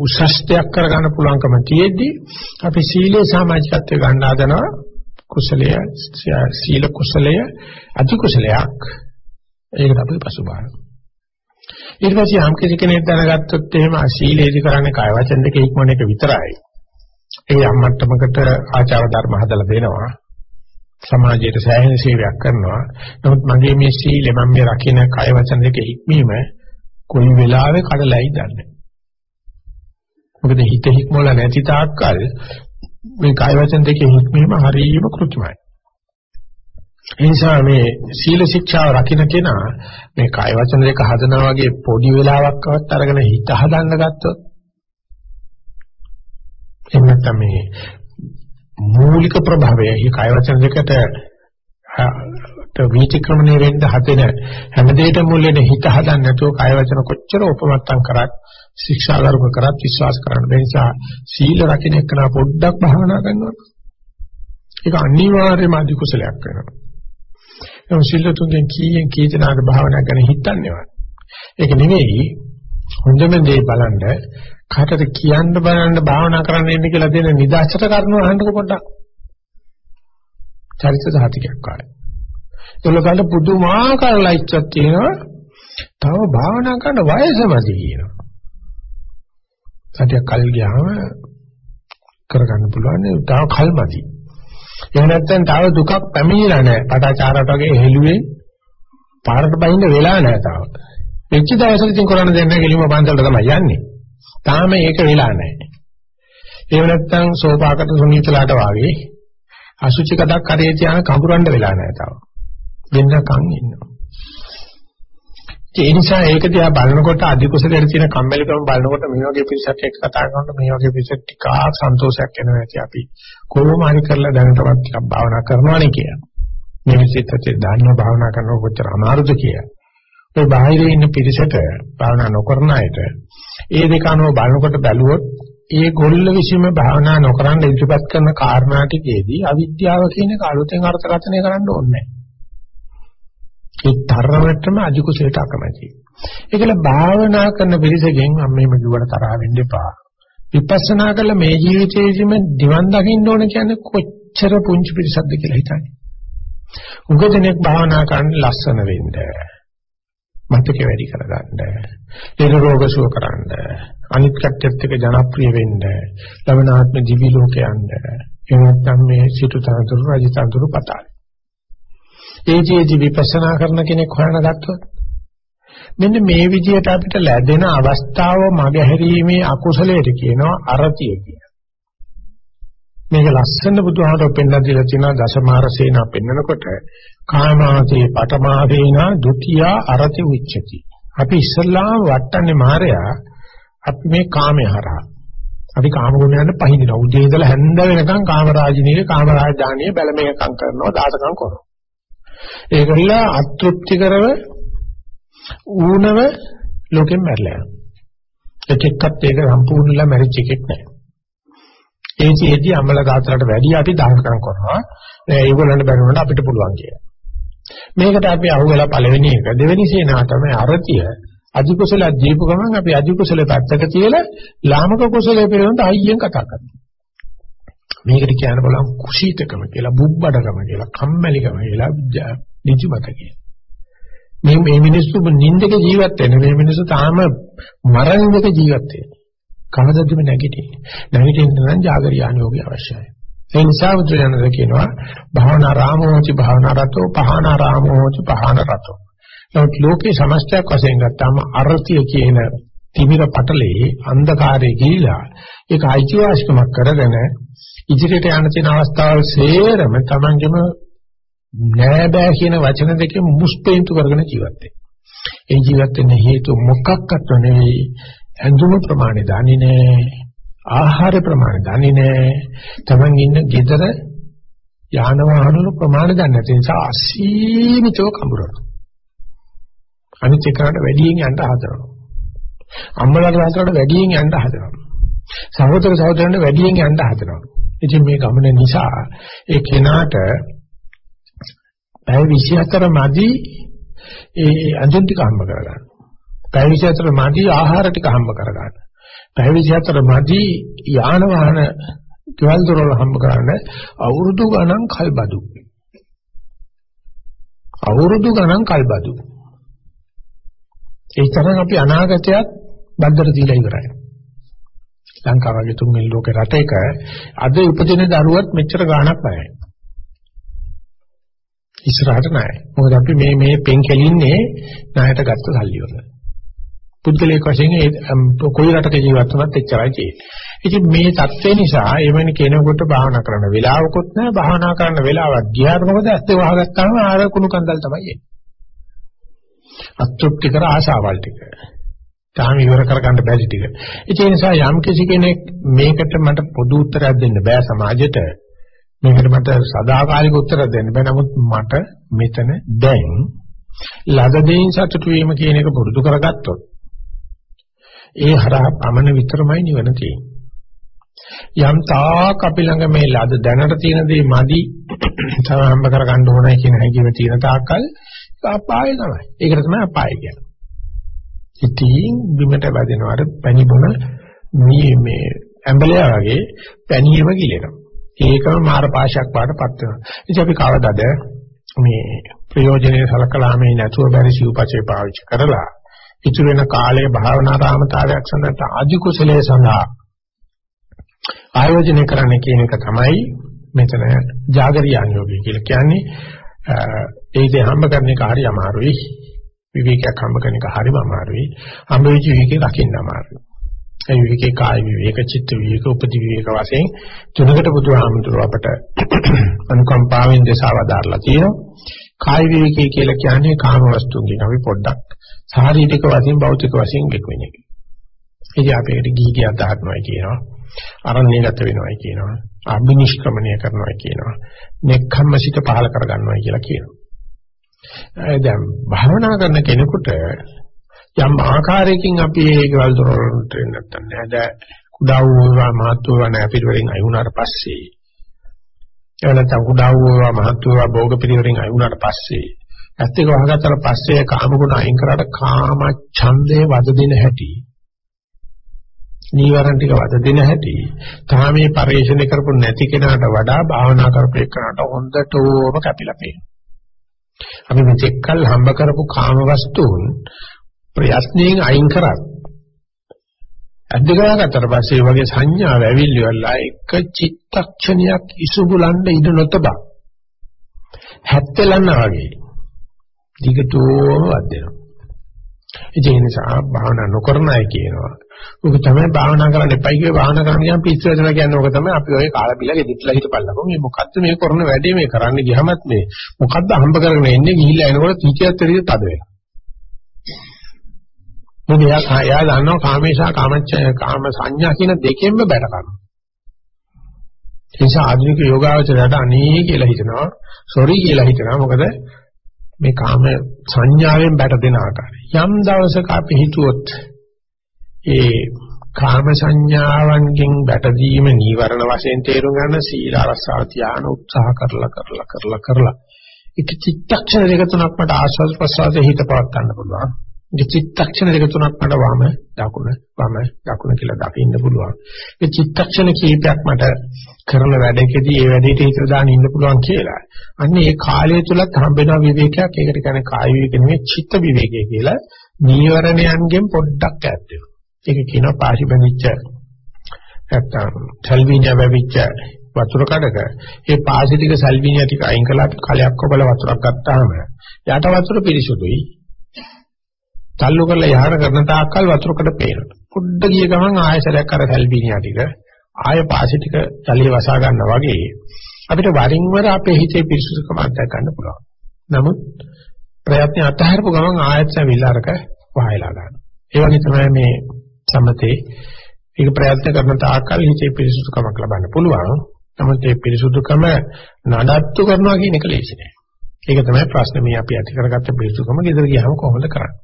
උසස්තයක් කරගන්න පුළුවන්කම තියෙද්දි අපි සීලේ සමාජිකත්වය ගන්න හදනවා. කුසලය සීල කුසලය අධි කුසලයක්. ඒකට අපි පසුබාන ඊට පස්සේ යම් කිසි කෙනෙක් දැනගත්තොත් එහෙම සීලේදි කරන්නේ කාය වචන දෙක ඉක්මන එක විතරයි. ඒ යම්මට්ටමකට ආචාර ධර්ම හදලා දෙනවා. සමාජයට සෑහෙන සේවයක් කරනවා. නමුත් මගේ මේ සීලය මම මේ රකින්න කය වචන දෙක හික්මීම කොයි වෙලාවෙ කඩලායි දන්නේ. මොකද හිත හික්මවල නැති තාක්කල් මේ කය වචන දෙකේ හික්මීම හරියම කෘත්‍යමයි. ඒ නිසා මේ සීල ශික්ෂාව රකින්න කෙනා මේ කය වචන දෙක හදනවා වගේ පොඩි වෙලාවක්වත් අරගෙන හිත හදන්න ගත්තොත් එහෙම නැත්නම් මේ මූලික ප්‍රභවය. මේ කය වචන දෙකට විචක්‍රමණය වෙන්න හදෙන හැම දෙයකම මුල් වෙන හිත හදන්න නැතුව කය වචන කොච්චර උපමත්තම් කරත් ශික්ෂාගරුක කරත් විශ්වාස කරන්න බැහැ නිසා සීල රකින්න එක්කන පොඩ්ඩක් භාවනා කරනවා ඒක අනිවාර්යයෙන්ම අධි කුසලයක් වෙනවා. එහම සීල තුන්ගෙන් කීයෙන් කී දෙනාට භාවනා කරන හිතන්නේවත්. ඒක නෙවෙයි. හොඳම දේ බලන්න කාටද කියන්න බලන්න භාවනා කරන්න ඉන්න කියලා දෙන නිදාචර කරනවා අහන්නකො පොඩ්ඩක්. චරිත සාහිතිකයක් කාලේ. ඒගොල්ලෝ ගන්න පුදුමාකාර ලයිට්ස් තියෙනවා. තව භාවනා කරන්න වයසමදි කියනවා. සතියක් කල් ගියාම කරගන්න පුළුවන් තව කල්මදි. එහෙම නැත්නම් තව දුකක් පැමිණිලා නැහැ. පටාචාරට වගේ හෙළුවේ පාරට බහින්න වෙලා නැහැ තාම. වෙච්ච දවසට ඉතින් කරන්න දෙන්නේ නැහැ ගෙලිම පන්සලට තමයි යන්නේ. තාම ඒක වෙලා නැහැ. එහෙම නැත්නම් සෝපාකට සුනීතලාට වාගේ අසුචි කඩක් කරේ තියාන කඹරන්න වෙලා නැහැ තාම. වෙන්නකම් ඉන්නවා. ඒ නිසා ඒක දිහා බලනකොට අධිකුසලයේ තියෙන කම්මැලිකම බලනකොට මේ වගේ පිරිසක් එක්ක කතා කරනකොට මේ වගේ පිරිසක් ටිකක් සන්තෝෂයක් එනවා ඇති අපි කොහොම හරි කරලා දැනටවත් ටිකක් භාවනා කරනවානේ කියලා. මේ විශේෂයෙන් ධර්ම භාවනා කරනකොට කොච්චර අමාරුද කියලා. ඒ බාහිරේ ඉන්න පිරිසට භාවනා නොකරන අයට ඒ දෙක අනුව බලනකොට බැලුවොත් ඒ ගොල්ල විසීම භාවනා නොකරන ඉදිරිපත් කරන කාරණා ටිකේදී අවිද්‍යාව කියන කාලුතෙන් අර්ථකථනය කරන්න ඕනේ ඒ තරමටම අධිකුසලට අකමැති. ඒකල භාවනා කරන පිරිසගෙන් මම මේව කිව්වට තරහ වෙන්න එපා. විපස්සනා කළ මේ ජීවිතයේදීම දිවන් දකින්න ඕන කියන්නේ කොච්චර පුංචි පිරිසක්ද කියලා හිතන්නේ. උගදෙනෙක් භාවනා කරන්න ලස්සන වෙන්නේ මතක වැඩි කරගන්න. ඒ රෝග සුව කරන්න. අනිත් කට්ටියත් එක්ක ජනප්‍රිය වෙන්න. ලවනාත්ම දිවි ලෝකයන්ද. එහෙම නැත්නම් මේ සිටු තනතුරු රජ තනතුරු පතාලේ. ඒ ජීවිත විපස්සනා කරන කෙනෙක් හොයනගත්තොත් මෙන්න මේ විදිහට අපිට ලැබෙන අවස්ථාව මගහැරීමේ අකුසලයට කියනවා අරතිය කියලා. මේක ලස්සන බුදුහාමර පෙන්නලා දීලා තියෙනවා දසමාර සේනා පෙන්නකොට කාමාතේ පඨමාදේනා ဒ ුතියා අරති උච්චති. අපි ඉස්සල්ලාම වටන්නේ මායя අපි මේ කාමයේ හරහා. අපි කාම ගුණයන්ට පහඳිනවා. උදේ ඉඳලා හැන්ද වෙනකන් කාමරාජිනීගේ කාමරාජධානිය බැලමේකම් කරනවා දාසකම් කරනවා. ඒකilla අතෘප්ති කරව ඌනව ලෝකෙන් මැරලා යනවා. එක එක්කත් ඒක සම්පූර්ණලා මැරිච් එකෙක් නෑ. ඒ චේදී අම්මල දාතලට වැඩි අපි දානකම් කරනවා. ඒගොල්ලන්ට බැරිවුණාට අපිට පුළුවන් කියලා. මේකට අපි අහුවෙලා පළවෙනි එක දෙවෙනි සේනාව තමයි අරතිය. අධිකුසල දීපු ගමන් අපි අධිකුසල පැත්තක තියලා ලාමක කුසලයේ පිළිබඳ අයියෙන් කතා කරනවා. මේකට කියන්න බලන්න කුසීතකම කියලා, බුබ්බඩකම කියලා, කම්මැලිකම කියලා, නිදිමත කියලා. මේ මේ මිනිස්සු නින්දක ජීවත් වෙන මේ මිනිස්සු තාම මරණයක ජීවත් වෙන. කවදදම නැගිටින්නේ. නැගිටින්න නම් జాగරියාන යෝගය අවශ්‍යයි. ඒ නිසා බුදුරජාණන් කියනවා භාවනා රාමෝචි භාවනා රතෝ පහන රාමෝචි පහන රතෝ. නමුත් ලෝකේ සමස්තයක් වශයෙන් ගත්තාම අර්ථය කියන තිමිර පටලේ අන්ධකාරයේ ගිහිලා ඒක අයිතිවාසිකමක් කරගෙන ඉදිරියට යන තියෙන අවස්ථාවල් සේරම Tamangeම නෑ බෑ කියන වචන දෙකෙන් මුස්පේන්තු කරගෙන ජීවත් වෙනවා. ඒ ජීවත් වෙන්න හේතු මොකක්වත් නෙවෙයි ඇඳුම ප්‍රමාණය දන්නේ නෑ ආහාර ප්‍රමාණය දන්නේ නෑ Taman ඉන්න ගෙදර යාන වාහන වල ප්‍රමාණය දන්නේ නැති නිසා අසීමිතව කඹරනවා. අනිත් එකකට වැඩියෙන් යන්න හදනවා. අම්මලාට තාත්තලාට වැඩියෙන් යන්න හදනවා. සහෝදර සහෝදරයන්ට වැඩියෙන් යන්න හදනවා. ඉතින් මේ ගමන නිසා ඒ කෙනාට පැය 24 මදි ඒ අඳුන් ටික හම්බ කරගන්න. පැය 24 මදි ආහාර ටික හම්බ කරගන්න. පැය 24 මදි යාන වාහන කෙවල් දොරවල් හම්බ කරන්න අවුරුදු ගණන් කල්බදු. අවුරුදු ගණන් කල්බදු. ඒ තරම් අපි අනාගතයත් බද්දට දීලා ඉවරයි. ලංකාව වගේ තුන්වෙනි ලෝකේ රටයක අද උපදින දරුවත් මෙච්චර ගාණක් නැහැ. ඉස්සරහට නැහැ. මොකද අපි මේ මේ පෙන් කෙලින්නේ ණයට ගත්ත සල්ලි වල. පුද්ගලික වශයෙන් ඒ කොයි රටක ජීවත් වුණත් එච්චරයි තියෙන්නේ. ඉතින් මේ தත්ත්වය නිසා එවැනි කෙනෙකුට භාවනා කරන්න වෙලාවකුත් නැහැ. භාවනා කරන්න වෙලාවක් ගියාට මොකද ඇත්ත වහගත්තාම ආර කුණු කන්දල් තමයි එන්නේ. අතෘප්ති කර ආශාවල් ටික. තාම ඉවර කරගන්න බැරි ටික. ඒ නිසා යම් කිසි කෙනෙක් මේකට මට පොදු උත්තරයක් දෙන්න බෑ සමාජයට. මේකට මට සදාකාලික උත්තරයක් දෙන්න බෑ. නමුත් මට මෙතන දැන් ලද දෙයින් සතුටු වීම කියන එක පුරුදු කරගත්තොත් ඒ හරහා පමණ විතරමයි නිවන තියෙන්නේ. යම් තාක් අපි ළඟ මේ ලද දැනට තියෙන දේ මදි තව හම්බ කරගන්න ඕනයි කියන හැඟීම තියෙන තාක්කල් අපාය තමයි. ඒකට තමයි අපාය කියන්නේ. ඉතින් බිමට වැදෙනවා අර පැණි බොන මේ මේ ඇඹලයා වගේ පැණියම ගිලෙනවා. ඒකම මාර පාශයක් වඩපත් වෙනවා. ඉතින් අපි කවදාද මේ ප්‍රයෝජනෙට සලකලා මේ නැතුව බැරි සිව්පචේ පාවිච්චි කරලා ඉතුරු වෙන කාලයේ භාවනා රාමතාවයක් සඳහා ආදි කුසලයේ සඳහා ආයෝජනය කරන්න කියන එක තමයි මෙතන జాగරියාන් යෝගය කියලා කියන්නේ. ඒ දේ හම්බ කරන එක හරි අමාරුයි. විවේකයක් හම්බ කරන එක හරිම අමාරුයි. හම්බ වෙච්ච විවේකේ රකින්න අමාරුයි. ඒ විවේකේ කාය විවේක, චිත්ත විවේක, උපදි විවේක වශයෙන් තුනකට බුදුහාමුදුරුව අපට අනුකම්පාවෙන් දේශාවදාරලා තියෙනවා. කාය විවේකී කියලා කියන්නේ කාම වස්තුන්ගෙන් අපි පොඩ්ඩක් ශාරීරික වශයෙන් භෞතික වශයෙන් වෙක් වෙන එක. ඉතින් අපි ඒකට ගිහි ගියා දාන්නවා කියනවා. අරණ්‍යගත වෙනවා කියනවා. අභිනිෂ්ක්‍මණය කරනවා කියනවා. නෙක්ඛම්මසිත පහල කරගන්නවා කියලා කියනවා. දැන් භාවනා කරන කෙනෙකුට යම් ආකාරයකින් අපි ඒ ගෙවල් දොරවලට නැත්තම් නේද කුඩා වූවා මහත් වූවා නැ පිටවලින් අය වුණාට පස්සේ එහෙම නැත්නම් කුඩා වූවා මහත් වූවා භෝග පිළිවෙලින් අය වුණාට පස්සේ ඇත්ත එක වහගත්තට පස්සේ කාම ගුණ අයින් කරාට කාම ඡන්දේ වද දෙන හැටි නීවරණ ටික වද දෙන හැටි තාමේ පරිශ්‍රණය කරපු නැති කෙනාට වඩා භාවනා කරපු එක්කනට හොඳටම කැපිලා පේනවා. අපි මෙතෙක් කල් හම්බ කරපු කාම වස්තුන් ප්‍රයත්නයෙන් අයින් කරත් අධිකාරකට පස්සේ වගේ සංඥා වැවිලි වෙලා එක චිත්තක්ෂණයක් ඉසුබුලන්න ඉඩ නොතබා. හැත්තලන්න වගේ. දිගටම වදිනවා. ඒ නිසා භාවනා නොකරන අය කියනවා ඔක තමයි භාවනා කරන්න එපයි කියේ භාවනා කරන්න ගියාම පිස්සු වෙනවා කියන්නේ ඕක තමයි අපි ඔය කාලා බිලා ගෙදිట్లా හිටපල්ලකෝ. මේ මොකද්ද මේ කරන වැඩේ? මේ කරන්න ගියමත් මේ මොකද්ද හම්බ කරගෙන එන්නේ ගිහිල්ලා එනකොට තීචයත් තරිය තද වෙනවා. මොකද එයා එයා දන්නවා කාමේශා කාමච්ඡය කාම සංඥා කියන දෙකෙන්ම බැට කරනවා ඒ නිසා ආධුනික යෝගාවචරයට අනේ කියලා හිතනවා සොරි කියලා හිතනවා. මොකද මේ කාම සංඥාවෙන් බැට දෙන ආකාරය. යම් දවසක අපි හිතුවොත් ඒ කාම සංඥාවන්ගෙන් බැටදීම නීවරණ වශයෙන් තේරුම් ගන්න සීල ආරක්ෂාව තියාන උත්සාහ කරලා කරලා කරලා කරලා. එක චිත්තක්ෂණ දෙක තුනක් මට ආස්වාද ප්‍රසආසයේ හිත පවත් ගන්න පුළුවන්. ඒ චිත්තක්ෂණ දෙක තුනක් මට වම දකුණ වම දකුණ කියලා දකින්න පුළුවන්. ඒ චිත්තක්ෂණ කීපයක් මට කරන වැඩකදී ඒ වැඩේට හිත දාන්න ඉන්න පුළුවන් කියලා. අන්න ඒ කාලය තුලත් හම්බෙන විවේකයක් ඒකට කියන්නේ කාය විවේක නෙමෙයි චිත්ත විවේකය කියලා නීවරණයන්ගෙන් පොඩ්ඩක් ඈත් වෙනවා. ඒක කියනවා පාසිබනිච්ච නැත්තම් සල්විනියා වෙවිච්ච වතුර කඩක ඒ පාසි ටික සල්විනියා ටික අයින් කළා කලයක් ඔබල වතුරක් ගත්තාම යට වතුර පිරිසුදුයි තල්ලු කරලා යහන කරන තාක්කල් වතුරකට පේනවා. පොඩ්ඩ ගිය ගමන් ආයසරයක් අර සල්බීනියා ටික ආය පාසි ටික ජලයේ වසා ගන්නවා වගේ අපිට වරින් වර අපේ හිතේ පිරිසුදුකම අත්දැක ගන්න පුළුවන්. නමුත් ප්‍රයත්න අතහැරපු ගමන් ආයත් සැවිලාරක වහයලා ගන්නවා. ඒ වගේ තමයි මේ සමතේ ඒක ප්‍රයත්න කරන තාක්කල් හිතේ පිරිසුදුකමක් ලබන්න පුළුවන්. නමුත් ඒ පිරිසුදුකම නඩත්තු කරනවා කියන එක ලේසි නෑ. ඒක තමයි ප්‍රශ්නේ මේ අපි ඇති කරගත්ත පිරිසුදුකම ගෙදර ගියාම කොහොමද කරන්නේ?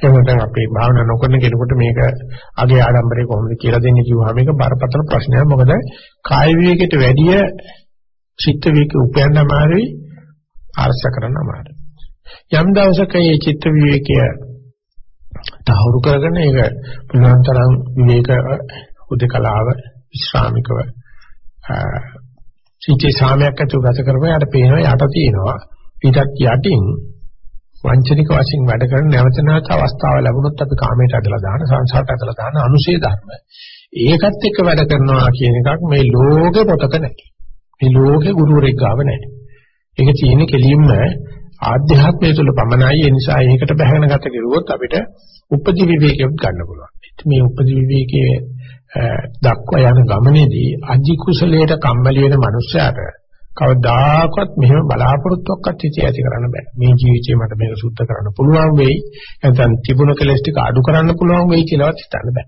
එහෙනම් අපි භාවනා නොකරන කෙනෙකුට මේක අගේ ආඩම්බරේ කොහොමද කියලා දෙන්නේ කිව්වහම මේක බරපතල ප්‍රශ්නයක්. මොකද කාය විවේකයට වැඩිය චිත්ත විවේක උපයන්න අමාරුයි ආර්ශ කරන්න අමාරුයි. යම් දවසක මේ චිත්ත විවේකය තහවුරු කරගෙන ඒක පුළුවන් තරම් විවේක උදකලාව විශ්‍රාමිකව සිිතේ සාමයක් ඇතුව ගත කරපුවා යාට පේනවා යට තියෙනවා ඊටත් යටින් වංචනික වශයෙන් වැඩ කරන නැවත නැවත අවස්ථාව ලැබුණොත් අපි කාමයට ඇදලා දාන සංසාරට ඇදලා දාන අනුශේ ධර්ම. ඒකත් එක්ක වැඩ කරනවා කියන එකක් මේ ලෝකේ පොතක නැහැ. මේ ලෝකේ ගුරුවරෙක් ගාව නැහැ. ඒක තියෙන්නේ කෙලින්ම ආධ්‍යාත්මය තුළ පමණයි. ඒ නිසා ඒකට බැහැගෙන ගත කෙරුවොත් අපිට උපදි විවේකයක් ගන්න පුළුවන්. මේ උපදි විවේකයේ දක්වා යන ගමනේදී අධි කුසලයට කම්මැලි වෙන මනුස්සයාට කවදාකවත් මෙහෙම බලාපොරොත්තුවක්වත් හිතේ ඇති කරන්න බෑ. මේ ජීවිතේ මට මේක සුද්ධ කරන්න පුළුවන් වෙයි. නැත්නම් තිබුණ කෙලස් ටික අඩු කරන්න පුළුවන් වෙයි කියලාවත් හිතන්න බෑ.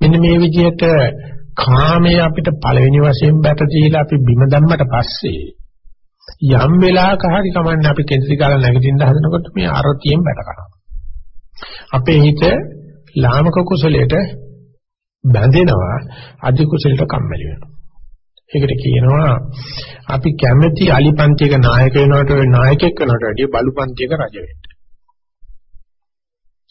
මෙන්න මේ විදිහට කාමයේ අපිට පළවෙනි වශයෙන් බැට දීලා අපි බිම දැම්මට පස්සේ යම් වෙලාවක හරි කමන්නේ අපි කෙන්ද්‍රි කාලා නැගිටින්න හදනකොට මේ අරතියෙන් බැට කරනවා. අපේ හිත ලාමක කුසලයට බැඳෙනවා අධි කුසලයට කම්මැලි වෙනවා. ඒකට කියනවා අපි කැමැති අලිපන්තියක නායක වෙනවට නායකයෙක් වෙනවට වැඩිය බලුපන්තියක රජ වෙන්න.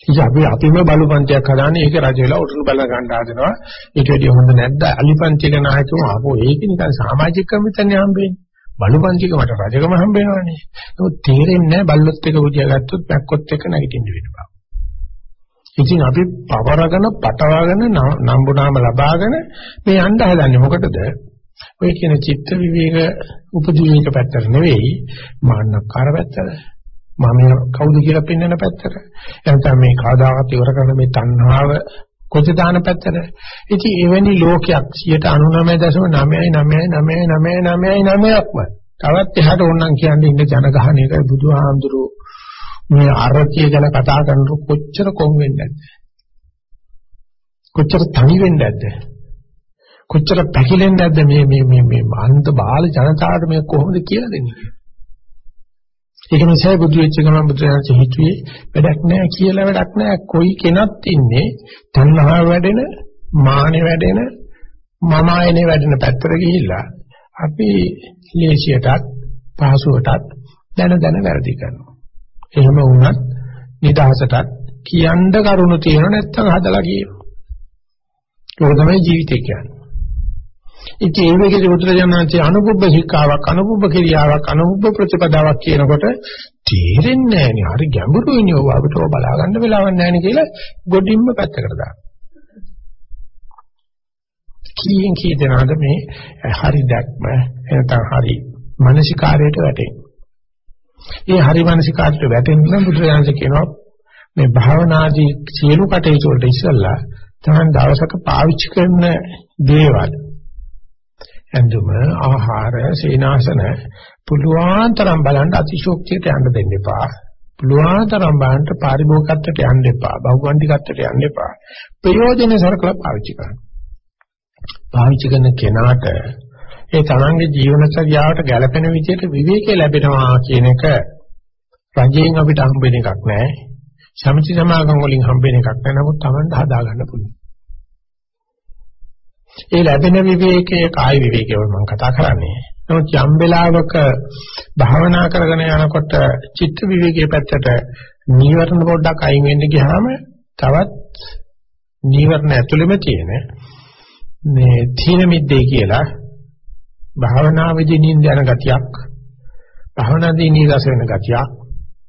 ඉතින් අපි අපිම බලුපන්තියක් හදාන්නේ ඒක රජ වෙලා උතුරු බල ගන්න හදනවා. ඊට වැඩිය හොඳ නැද්ද අලිපන්තියක නායකව ආපෝ ඒක නිකන් සමාජික කමිටන්නේ හම්බෙන්නේ. බලුපන්තික මට රජකම හම්බ වෙනවනේ. ඒක තේරෙන්නේ නැහැ බල්ලොත් එක බුදියා ගත්තොත් පැක්කොත් එක නැගිටින්න වෙනවා. ඉතින් අපි පවරගෙන පටවගෙන නම්බුනාම ලබාගෙන මේ යන්න හදන්නේ මොකටද? ඔය කියන චිත්ත විවේක උපදීවික පැත්තට නෙවෙයි මාන්නකාර පැත්තට. මම කවුද කියලා පෙන්වන පැත්තට. එතන මේ කාදාවත් ඉවර කරන මේ තණ්හාව කොච්ච දාන පැත්තට. ඉතින් එවැනි ලෝකයක් 99.9999999ක්ම තවත් එහාට ඕනනම් කියන්නේ ඉන්න ජනගහණයකයි බුදුහාමුදුරුවෝ මේ අරතිය ගැන කතා කරනකොට කොච්චර කොම් වෙන්නේ නැද්ද? කොච්චර තනි වෙන්නේ නැද්ද? කොච්චර පැකිලෙන්නේ නැද්ද මේ මේ මේ මේ අන්ත බාල ජනතාවට මේ කොහොමද කියලා දෙන්නේ? ඒක නිසා බුදු වෙච්ච ගමන් බුදුරජාණන් හිතුවේ වැඩක් නැහැ කියලා වැඩක් නැහැ. කොයි කෙනත් ඉන්නේ තණ්හාව වැඩෙන, මානෙ වැඩෙන, මම ආයනේ වැඩෙන පැත්තට ගිහිල්ලා අපි ලේසියටත් පහසුවටත් දැන දැන වැරදි කරනවා. එහෙම වුණත් නිදහසටත් කියන්න කරුණු තියෙන නැත්තම් හදලා කියනවා. ඒක තමයි ජීවිතය කියන්නේ. ඉතින් ඒ වගේ බුදුරජාණන්සේ අනුභව ශික්ෂාවක් අනුභව ක්‍රියාවක් අනුභව ප්‍රතිපදාවක් කියනකොට තේරෙන්නේ නැහැ නේ. හරි ගැඹුරුයිනේ ඔබ අපිට ඔය බලා ගන්න වෙලාවක් නැහැ නේ කියලා ගොඩින්ම පැත්තකට දාන්න. කීයෙන් කී දෙනාද මේ හරි දැක්ම එනතන හරි මානසිකාරයට වැටෙන්නේ. ඒ හරි මානසිකාරයට වැටෙන්න නම් බුදුරජාණන්සේ කියනවා මේ භාවනාදී සියලු කටයුතු වලට ඉස්සෙල්ලා තමන් දවසක පාවිච්චි කරන දේවල් ඇඳුම ආහාර සීනාසන පුළුවන් තරම් බලන්න අතිශෝක්තියට යන්න දෙන්න එපා. පුළුවන් තරම් බලන්න පාරිභෝගිකත්වයට යන්න එපා. බහුගණ්ඩිකත්වයට යන්න එපා. ප්‍රයෝජන සරකලා පාවිච්චි කරන්න. පාවිච්චි කරන කෙනාට ඒ තමන්ගේ ජීවනචර්යාවට ගැළපෙන විදිහට විවේකී ලැබෙනවා කියන එක රජයෙන් අපිට හම්බෙන එකක් නෑ. සමිති සමාගම් වලින් හම්බෙන එකක් නෑ. නමුත් තමන්ට හදා ගන්න පුළුවන්. ඒ ලැබෙන විවේකයේ කාය විවේකයව මම කතා කරන්නේ. නමුත් යම් වෙලාවක භාවනා කරගෙන යනකොට චිත්ත විවේකයේ පැත්තට නීවරණ පොඩ්ඩක් අයින් වෙන්න ගියාම තවත් නීවරණ ඇතුළෙම තියෙන මේ තීන මිද්දේ කියලා භාවනාවේදී නිින්ද යන ගතියක් භාවනාදී නීරස වෙන ගතියක්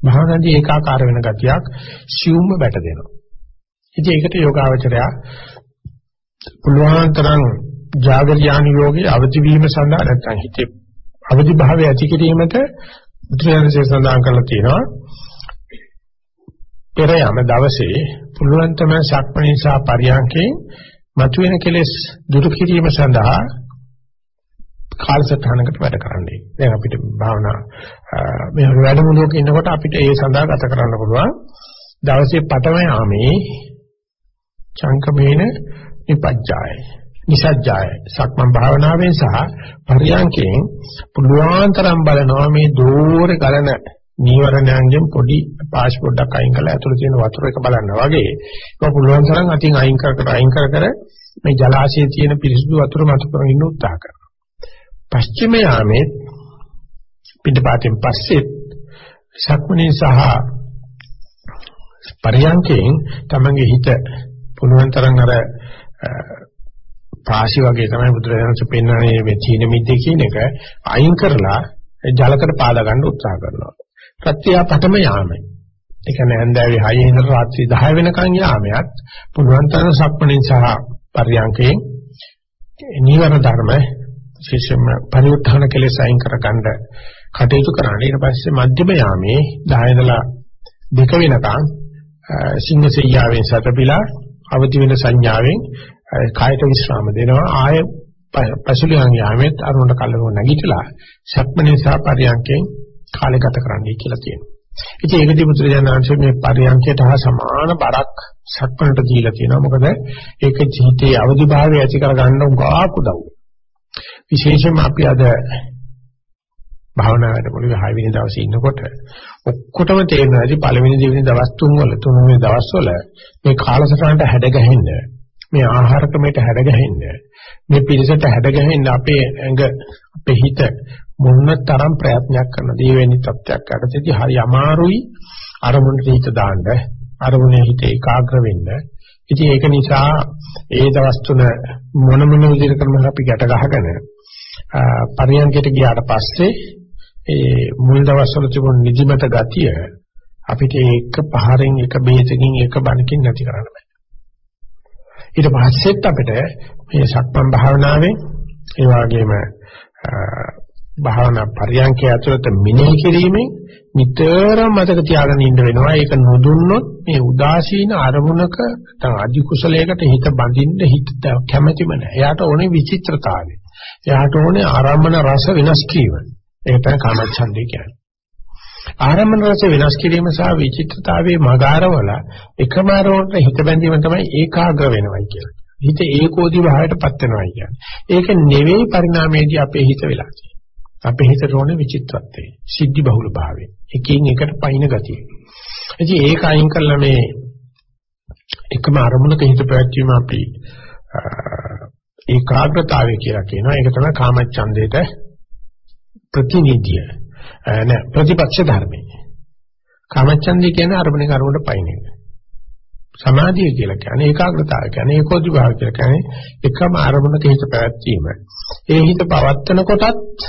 භාවනාදී ඒකාකාර වෙන ගතියක් සියුම්ම බැට දෙනවා. ඉතින් ඒකට යෝගාවචරය පුළුවන් තරම් ජාගරියානි යෝගේ අවදි වීම සඳහා නැත්නම් හිතේ අවදි භාවය ඇති කිරීමට බුදුරජාණන්සේ සඳහන් කරලා තියෙනවා පෙර යම දවසේ පුළුවන් තමයි සක්මණේ සහ පරියන්කේ මතුවෙන කෙලෙස් දුරු කිරීම සඳහා කාලසටහනකට වැඩ කරන්නේ. දැන් අපිට භාවනා මේ වැඩමුළුවක ඉන්නකොට අපිට ඒ සඳහා ගත කරන්න පුළුවන්. දවසේ පටම යාමේ චංකමේන නිපජ්ජාය. නිසජ්ජාය. සක්මන් භාවනාවෙන් සහ පරියන්කෙන් පුළුවන් තරම් බලනවා මේ දෝරේ ගලන නීවරණයන්ගෙන් පොඩි පාස් පොඩ්ඩක් අයින් කරලා ඇතුළේ තියෙන වතුර එක බලන්න වගේ ඒක පුළුවන් තරම් අතින් අයින් කර කර අයින් කර කර මේ ජලාශයේ තියෙන පිරිසිදු වතුර මතු කරගෙන ඉන්න උත්සාහ කරනවා. පස්චිම යාමේ පිටපාතෙන් පස්සේ සක්මණේ සහ පරියන්කෙන් තමන්ගේ හිත පුළුවන් තරම් අර පාසි වගේ තමයි බුදුරජාණන්සේ පෙන්වන්නේ මේ චීන මිද්දේ කියන එක අයින් කරලා ජලකට පාදා ගන්න උත්සාහ කරනවා. ප්‍රත්‍යා පඨම යාමයි. ඒ කියන්නේ හන්දෑවේ 6 ඉඳලා රාත්‍රී 10 වෙනකන් යාමයක් පුළුවන් තරම් සක්මණෙන් සහ පරියන්කයෙන් නීවර ධර්ම විශේෂයෙන්ම පරිඋත්ථාන කෙලෙස් අයින් කරගන්න කටයුතු කරන්න. ඊට පස්සේ මධ්‍යම යාමේ 10 ඉඳලා 2 වෙනකන් සිංහසෙයියාවෙන් සතපිලා අවදි වෙන සංඥාවෙන් කායට විශ්‍රාම දෙනවා. ආය පසුලියන් යාමෙත් අරුණට කල්ලම නැගිටලා සක්මණේ සහ පරියන්කයෙන් කාලය ගත කරන්නයි කියලා කියනවා. ඉතින් ඒකදී බුදුරජාණන් මේ පරියන්කයට හා සමාන බරක් සක්මණට දීලා තියෙනවා. මොකද ඒක ජීවිතයේ අවදිභාවය ඇති කර ගන්න උගාක් උදව්. විශේෂයෙන්ම අපි අද භාවනා වැඩමුළුවේ 6 වෙනි දවසේ ඉන්නකොට ඔක්කොටම තේරෙනවා ඉතින් පළවෙනි දෙවෙනි දවස් තුන් වල තුන්වෙනි දවස් වල මේ කාලසටහනට හැඩ ගැහෙන්න මේ ආහාර ක්‍රමයට හැඩ ගැහෙන්න මේ පිළිසෙට හැඩ ගැහෙන්න අපේ ඇඟ අපේ හිත මොන තරම් ප්‍රයත්නයක් කරනද මේ වෙනි තත්ත්වයක් යටතේදී හරි අමාරුයි අරමුණට හිත දාන්න අරමුණේ හිත ඒකාග්‍ර වෙන්න. ඉතින් ඒක නිසා ඒ දවස් තුන මොන මොන විදිහට කරනවද අපි ගැට ගහගෙන පරියන්කයට ගියාට පස්සේ ඒ මුල් දවස්වල තිබුණු නිදිමත ගතිය අපිට එක පහරෙන් එක බේතකින් එක බණකින් නැති කරන්න බෑ. ඊට පස්සෙත් අපිට මේ සක්මන් භාවනාවෙන් ඒ වගේම භාවනා පරියන්කය ඇතුළත මෙනෙහි කිරීමෙන් නිතරම මතක තියාගෙන ඉන්න වෙනවා. ඒක නොදුන්නොත් මේ උදාසීන අරමුණක නැත්නම් අධි කුසලයකට හිත බඳින්න හිත කැමැතිම නැහැ. එයාට ඕනේ විචිත්‍රතාවය. එයාට ඕනේ ආරම්භන රස වෙනස් කිරීම. ඒක තමයි කාමච්ඡන්දේ කියන්නේ. ආරම්භන රස වෙනස් කිරීම සහ විචිත්‍රතාවයේ මගාරවල එකම ආරමුණට හිත බැඳීම තමයි ඒකාග්‍ර වෙනවයි කියලා. හිත ඒකෝදි භාවයටපත් වෙනවයි කියන්නේ. ඒක නෙවෙයි පරිණාමයේදී අපේ හිත වෙලා තියෙන්නේ. අපේ හිතට ඕනේ විචිත්‍රත්වය. සිද්ධි බහුල භාවය. එකින් එකට පයින් ගතිය. ඉතින් ඒක අයින් කළා මේ එකම අරමුණක හිත පැවැත්වීම අපි ඒකාග්‍රතාවය කියලා කියනවා. ඒක තමයි කාමච්ඡන්දේට ප්‍රතිනිධිය. නෑ ප්‍රතිපක්ෂ ධර්මය. කාමච්ඡන්දේ කියන්නේ අරමුණේ කරුණට පයින් එක. සමාධිය කියලා කියන්නේ ඒකාග්‍රතාවය කියන්නේ ඒකෝදි භාව කියලා කියන්නේ එකම අරමුණක හිත පැවැත්වීම. ඒ හිත පවත්තන කොටත්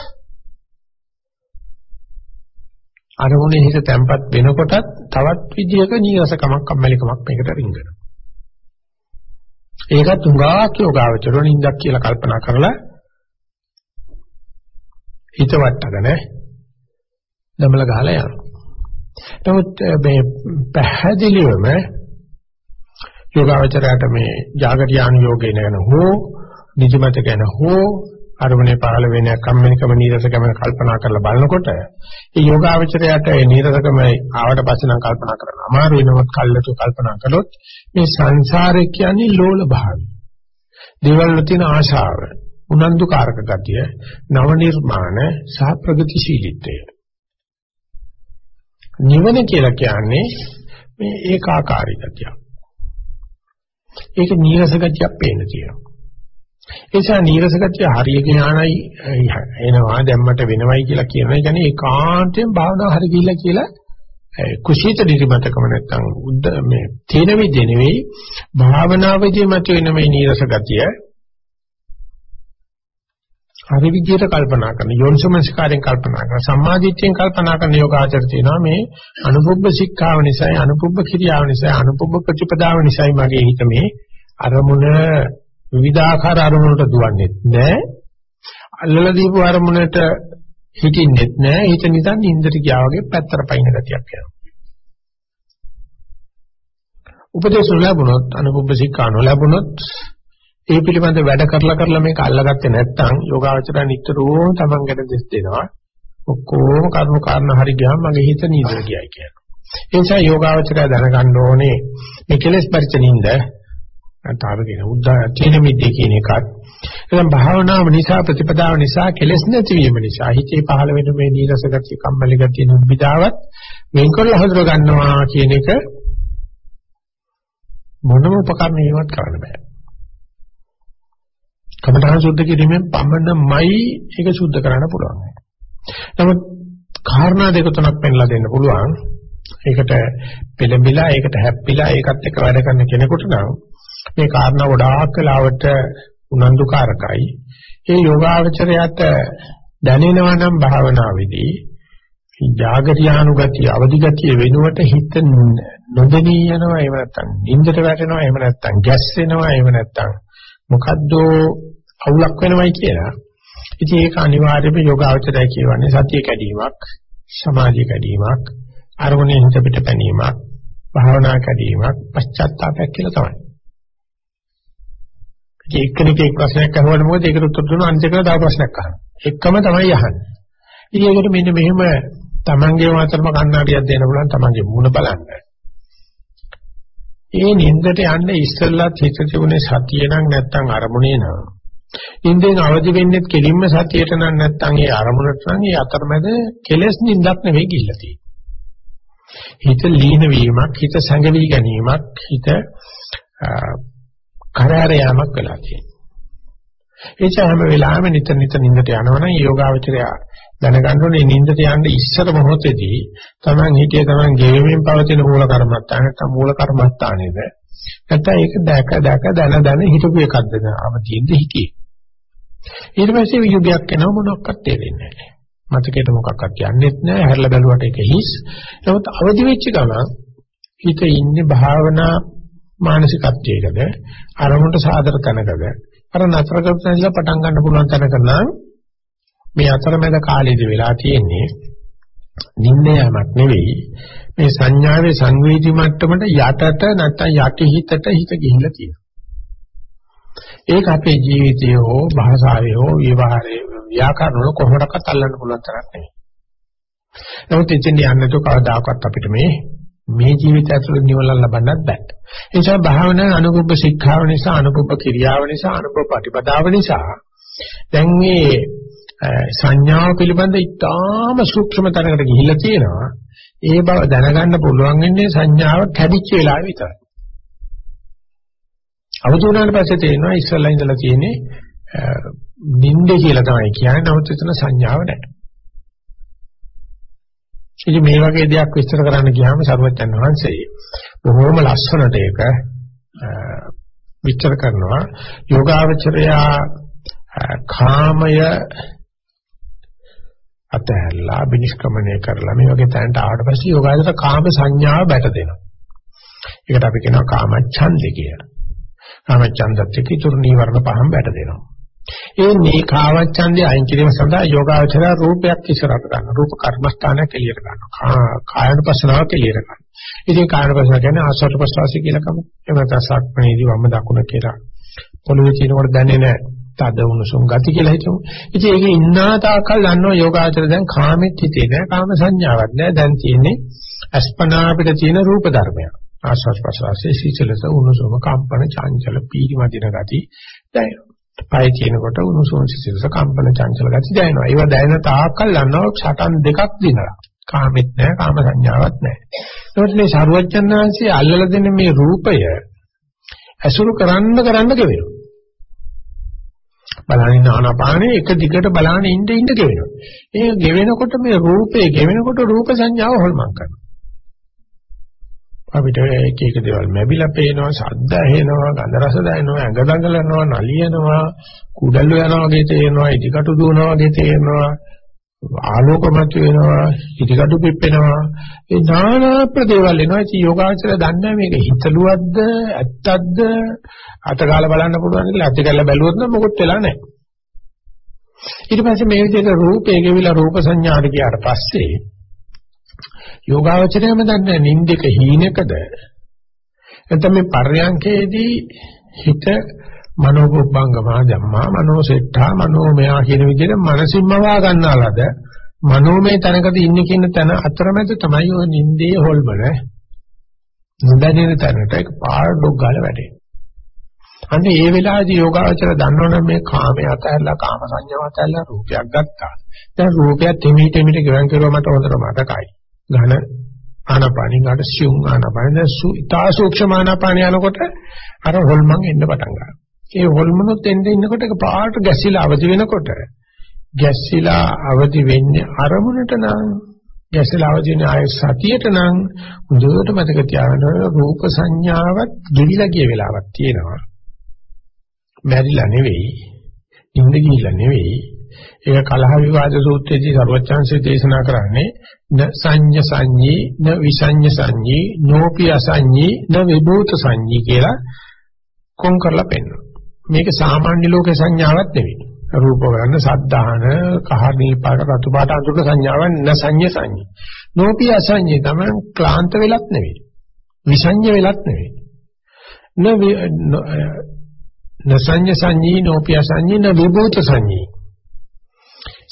අරමුණේ හිත තැම්පත් වෙනකොටත් තවත් විදියක නීරසකමක් කම්මැලිකමක් මේකට රිංගනවා. ඒකත් උඟාක් යෝගාවචරෝ නින්දක් කියලා කල්පනා කරලා හිත වට්ටගෙන දමල ගහලා යනවා. නමුත් මේ පැහැදිලිවම යෝගාවචරයට මේ జాగරියාන යෝගේ ගැන හෝ නිජමත ගැන හෝ අරමුණේ පහළ වෙන කම්මැලිකම නීරසකම කල්පනා කරලා බලනකොට ඒ යෝගාවචරයට ඒ නීරසකම ආවට පස්සේ නම් කල්පනා කරන්න අමාරු වෙනවත් කල්ලාතු කල්පනා කළොත් මේ සංසාරේ කියන්නේ ලෝල භාවය. දේවල් වල තියෙන ආශාව, උනන්දුකාරක ගතිය, නව නිර්මාණ සහ ප්‍රගතිශීලීත්වය. නිවන කියලා කියන්නේ මේ ඒකාකාරී ගතිය. ඒක නීරස ගතියක් පේන්න තියෙනවා. ඒ නිසා නීරස ගතිය හරිය ඥානයි එනවා දැම්මට වෙනවයි කියලා කියනවා. ඒ කියන්නේ ඒකාන්තයෙන් භාවනාව හරි ගිහිල්ලා කියලා කුසීත නිර්මතකම නැත්තම් උද්ද මේ තේන විදිය නෙවෙයි භාවනාවේදී මත වෙන මේ නීරස ගතිය හරි විදියට කල්පනා කරන යෝනිසමස්කාරයෙන් කල්පනා කරන සම්මාදිට්ඨියෙන් කල්පනා කරන යෝගාචර තියෙනවා මේ අනුපුබ්බ ශික්ෂාව නිසායි අනුපුබ්බ කිරියාව නිසායි අනුපුබ්බ ප්‍රතිපදාව නිසායි මගේ හිත මේ අරමුණ විවිධාකාර අරමුණට දුවන්නේ නැහැ. අල්ලලා දීපු අරමුණට හිටින්නෙත් නැහැ. හිත නිකන් නින්දට ගියා වගේ පැත්තට පයින් ගතියක් යනවා. උපදේශ ලැබුණොත් අනුපුබ්බ සික්ඛා නොලැබුණොත් ඒ පිළිබඳ වැඩ කරලා කරලා මේක අල්ලගත්තේ නැත්නම් යෝගාවචර නිතරම තමන් ගැන දෙස් දෙනවා. ඔක්කොම කර්ම කාරණා හරි ගියාම මගේ හිත නීදර ගියයි කියනවා. ඒ නිසා යෝගාවචරය දැනගන්න ඕනේ මේ කෙලෙස් පරිචනින්ද අතාර කියන උද්දා චේන මිද්දේ කියන එකත්. එනම් භාවනාව නිසා ප්‍රතිපදාව නිසා කෙලෙස් නැතිවීම නිසා හිතේ පහළ වෙන මේ නීරස ගතිය කම්මැලි ගතිය නිබ්බිදාවත් වෙන්කොල්ල හඳුර ගන්නවා කියන එක මොනම උපකරණයක්වත් කරන්න බෑ. කමඨාන සුද්ධ කිරීමෙන් පමණමයි ඒක සුද්ධ කරන්න පුළුවන්. නමුත් කාරණා දෙක තුනක් පෙන්ලා දෙන්න පුළුවන්. ඒකට පෙළඹිලා ඒකට හැප්පිලා ඒකත් එක්ක වැඩ කරන කෙනෙකුට නම් මේ කාරණා ගොඩාක් වෙලාවට උනන්දුකාරකයි. ඒ යෝගාවචරයට දැනෙනවා නම් භාවනාවේදී ජාගරියානුගතිය අවදිගතිය වෙනුවට හිත නොදෙනී යනවා එහෙම නැත්නම් නින්දට වැටෙනවා එහෙම නැත්නම් ගැස්සෙනවා එහෙම නැත්නම් මොකද්ද අවුලක් වෙනවයි කියලා. ඉතින් ඒක අනිවාර්යයෙන්ම යෝගාවචරය කියවන්නේ සතිය කැඩීමක්, සමාධිය කැඩීමක්, අරමුණේ හිත පිට පැනීමක්, භාවනා කැඩීමක්, පශ්චාත්තාපයක් කියලා තමයි. එක්කෙනෙක් එක් ප්‍රශ්නයක් අහුවම මොකද ඒකට උත්තර දුන්නා අනිත් එක තව ප්‍රශ්නයක් අහනවා. එක්කම තමයි අහන්නේ. ඉතින් ඒකට මෙන්න මෙහෙම තමන්ගේ මාතරම කන්නාඩියක් දෙන්න පුළුවන් තමන්ගේ මූණ බලන්න. ඒ නින්දට යන්න ඉස්සෙල්ලත් හිත තිබුණේ සතිය නම් නැත්තම් අරමුණේ නම්. නින්දෙන් අවදි වෙන්නෙත් කෙලින්ම සතියට නම් නැත්තම් ඒ අරමුණට නම් ඒ අතරමැද කෙලස් නින්දක් නෙවෙයි ගිහිල්ලා තියෙන්නේ. හිත ලීන වීමක්, හිත සංගවි ගැනීමක්, හිත කරාර යාමක් වෙලා තියෙනවා. ඒ හැම වෙලාවෙම නිතර නිතර නින්දට යනවනම් යෝගාවචරය දැනගන්න ඕනේ නින්දට යන්න ඉස්සර මොහොතේදී Taman හිතේ Taman ගෙවෙමින් පවතින මූල කර්මත්තාන නැත්නම් මූල කර්මත්තානේද නැත්නම් ඒක දැක දැක දන දන හිතපු එකක්ද අවදීන්ද හිතේ ඊට පස්සේ යුගයක් එනවා මොනක්වත් තේරෙන්නේ නැහැ. මතකයට මොකක්වත් යන්නේත් නැහැ. හැරලා බැලුවට ඒක හිස්. නමුත් අවදි වෙච්ච ගමන් හිත ඉන්නේ භාවනා මානසිකත්වයකද? අරමුණට සාදර තැනකද? අර නතර කරලා ඉඳලා පටන් ගන්න පුළුවන් තැනක නම් මේ අතරමැද කාලයේදී වෙලා තියෙන්නේ නින්නයමක් නෙවෙයි. මේ සංඥාවේ සංවේදී මට්ටමට යටට නැත්නම් යටි හිතට හිත ගිහිල්ලා තියෙනවා. ඒක අපේ ජීවිතයේ හෝ භාෂාවේ හෝ විවහාරයේ ව්‍යාකරණ වල කොහොමඩක්වත් අල්ලන්න පුළුවන් තරක් නෙවෙයි. නමුත් එතෙන් යන්නට කවදාකවත් අපිට මේ මේ ජීවිතය ඇතුළත නිවන ලබන්නත් බෑ. ඒ නිසා භාවනා අනුභව ශික්ෂාව නිසා අනුභව ක්‍රියාව නිසා අනුභව ප්‍රතිපදාව නිසා දැන් මේ සංඥාව පිළිබඳ ඉතාම සූක්ෂම තැනකට ගිහිල්ලා තියෙනවා. ඒ බව දැනගන්න පුළුවන් වෙන්නේ සංඥාව කැඩිච්ච වෙලාවෙ විතරයි. අවදි වුණාට පස්සේ තේරෙනවා ඉස්සල්ලා ඉඳලා තියෙන්නේ නින්ද කියලා තමයි කියන්නේ. නමුත් එතන සංඥාව නැහැ. ඉතින් මේ වගේ දෙයක් විස්තර කරන්න ගියාම සරුවච්චන් වහන්සේ බොහොම ලස්සනට ඒක විස්තර කරනවා යෝගාවචරයා කාමය අතහැරලා බිනිෂ්ක්‍මණය කරලා මේ වගේ තැනට ආවට පස්සේ යෝගාචර කාම සංඥාව බැට දෙනවා. ඒකට අපි කියනවා කාමච්ඡන්දේ කියලා. කාමච්ඡන්දත් එක්ක ඉතුරු නීවරණ පහම බැට දෙනවා. ඒ මේ කාමච්ඡන්දේ අයින් කිරීම සඳහා යෝගාචර රූපයක් ඉස්සරහට ගන්න. රූප කර්මස්ථානයක් එළියට ගන්නවා. කායනුපස්සනාවක් එළියට ගන්නවා. ඉතින් කායනුපස්සනාව කියන්නේ ආස්වාද ප්‍රසවාසය කියලා කම. එහෙම නැත්නම් සක්මණේදී වම් දකුණ කියලා. පොළොවේ තියෙනකොට දැනෙන්නේ තද උණුසුම් ගති කියලා හිතමු. ඉතින් ඒක ඉන්නා තාකල් දන්නවා යෝගාචර දැන් කාමෙත් හිතේ නෑ කාම සංඥාවක් නෑ දැන් තියෙන්නේ අස්පනා අපිට තියෙන රූප ධර්මයක්. ආස්වාද ප්‍රසවාසයේ සීචලස උණුසුම කම්පන චංචල පීරි මදින ගති දැනෙනවා. පය කියනකොට උණුසුම් සීචලස කම්පන චංචල ගති දැනෙනවා. ඒවා දැනෙන තාකල් දන්නවා සටන් දෙකක් දිනලා. කාමෙත් නෑ කාම සංඥාවක් නෑ. ඒකට මේ සරුවච්චන්හන්සේ අල්ලලා දෙන මේ රූපය ඇසුරු කරන්න කරන්න ගෙවෙනවා. බලන ඉන්න ආනාපානේ එක දිගට බලන ඉන්න ඉන්න ගෙවෙනවා. ඒ ගෙවෙනකොට මේ රූපේ ගෙවෙනකොට රූප සංඥාව හොල්මන් කරනවා. අපිට එක එක දේවල් ලැබිලා පේනවා, ශබ්ද ඇහෙනවා, ගන්ධ රස දැනෙනවා, ඇඟ දඟලනවා, නලියනවා, කුඩල්ල යනවා වගේ තේරෙනවා, ඉදිකටු දුවනවා වගේ තේරෙනවා, ආලෝකමත් වෙනවා, ඉදිකටු පිප්පෙනවා. ඒ নানা ප්‍රදේවල් එනවා. ඉතින් යෝගාචරය දන්නේ මේක හිතලුවක්ද, ඇත්තක්ද, අතගාලා බලන්න පුළුවන් කියලා අතගාලා බැලුවොත් නම් මොකොත් වෙලා නැහැ. ඊට පස්සේ මේ විදිහට රූපේ ගෙවිලා රූප සංඥාට ගියාට පස්සේ යෝගාවචරයම දන්නේ නින්දක හීනකද නැත්නම් මේ පර්යංකේදී හිත මනෝපොබ්බංගමා ධම්මා මනෝසෙට්ඨා මනෝමයා කියන විදිහට මනසින්ම වා ගන්නාලද මනෝමය තැනකද ඉන්නේ කියන තැන අතරමැද තමයි ඔය නින්දේ හොල්මන නොදැනෙන තැනට ඒක පාර ඩොග් ගාලා වැටෙන්නේ. අන්න ඒ වෙලාවේදී යෝගාවචර දන්නවනම් මේ කාමයේ අතහැරලා කාම සංඥාව අතහැරලා රූපයක් ගත්තා. දැන් රූපයක් තෙමි තෙමිට ගෙවන් කරුවා මට හොඳට මතකයි. ඝන ආනාපානින් අර සියුම් ආනාපාන දැන් ඉතා සූක්ෂම ආනාපාන යනකොට අර හොල්මන් එන්න පටන් ගන්නවා. ඒ හොල්මනොත් එන්න ඉන්නකොට ඒක පාට ගැසිලා අවදි වෙනකොට ගැසිලා අවදි වෙන්නේ අරමුණට නම් ගැසිලා අවදි වෙන ආය සතියට නම් හොඳට මතක තියාගන්න රූප සංඥාවත් ගෙවිලා ගිය වෙලාවක් තියෙනවා. මැරිලා නෙවෙයි, ඉඳ ගිහිල්ලා නෙවෙයි. ඒක කලහ විවාද සූත්‍රයේදී සර්වචාන්සේ දේශනා කරන්නේ න සංඤ සංඤී න විසඤ්ඤ සංඤී නෝපි අසංඤී න විභූත සංඤී කියලා කොන් කරලා පෙන්නනවා. මේක සාමාන්‍ය ලෝකේ සංඥාවක් නෙවෙයි. රූප වර්ණ සද්ධාන කහ නිල් පාට රතු පාට අඳුර සංඥාවක් න සංඤ සංඤී. නෝපි අසංඤී තමයි ක්ලාන්ත වෙලත් නෙවෙයි. විසඤ්ඤ වෙලත් නෙවෙයි. න නසඤ්ඤ සංඤී නෝපිය සංඤී න විභූත සංඤී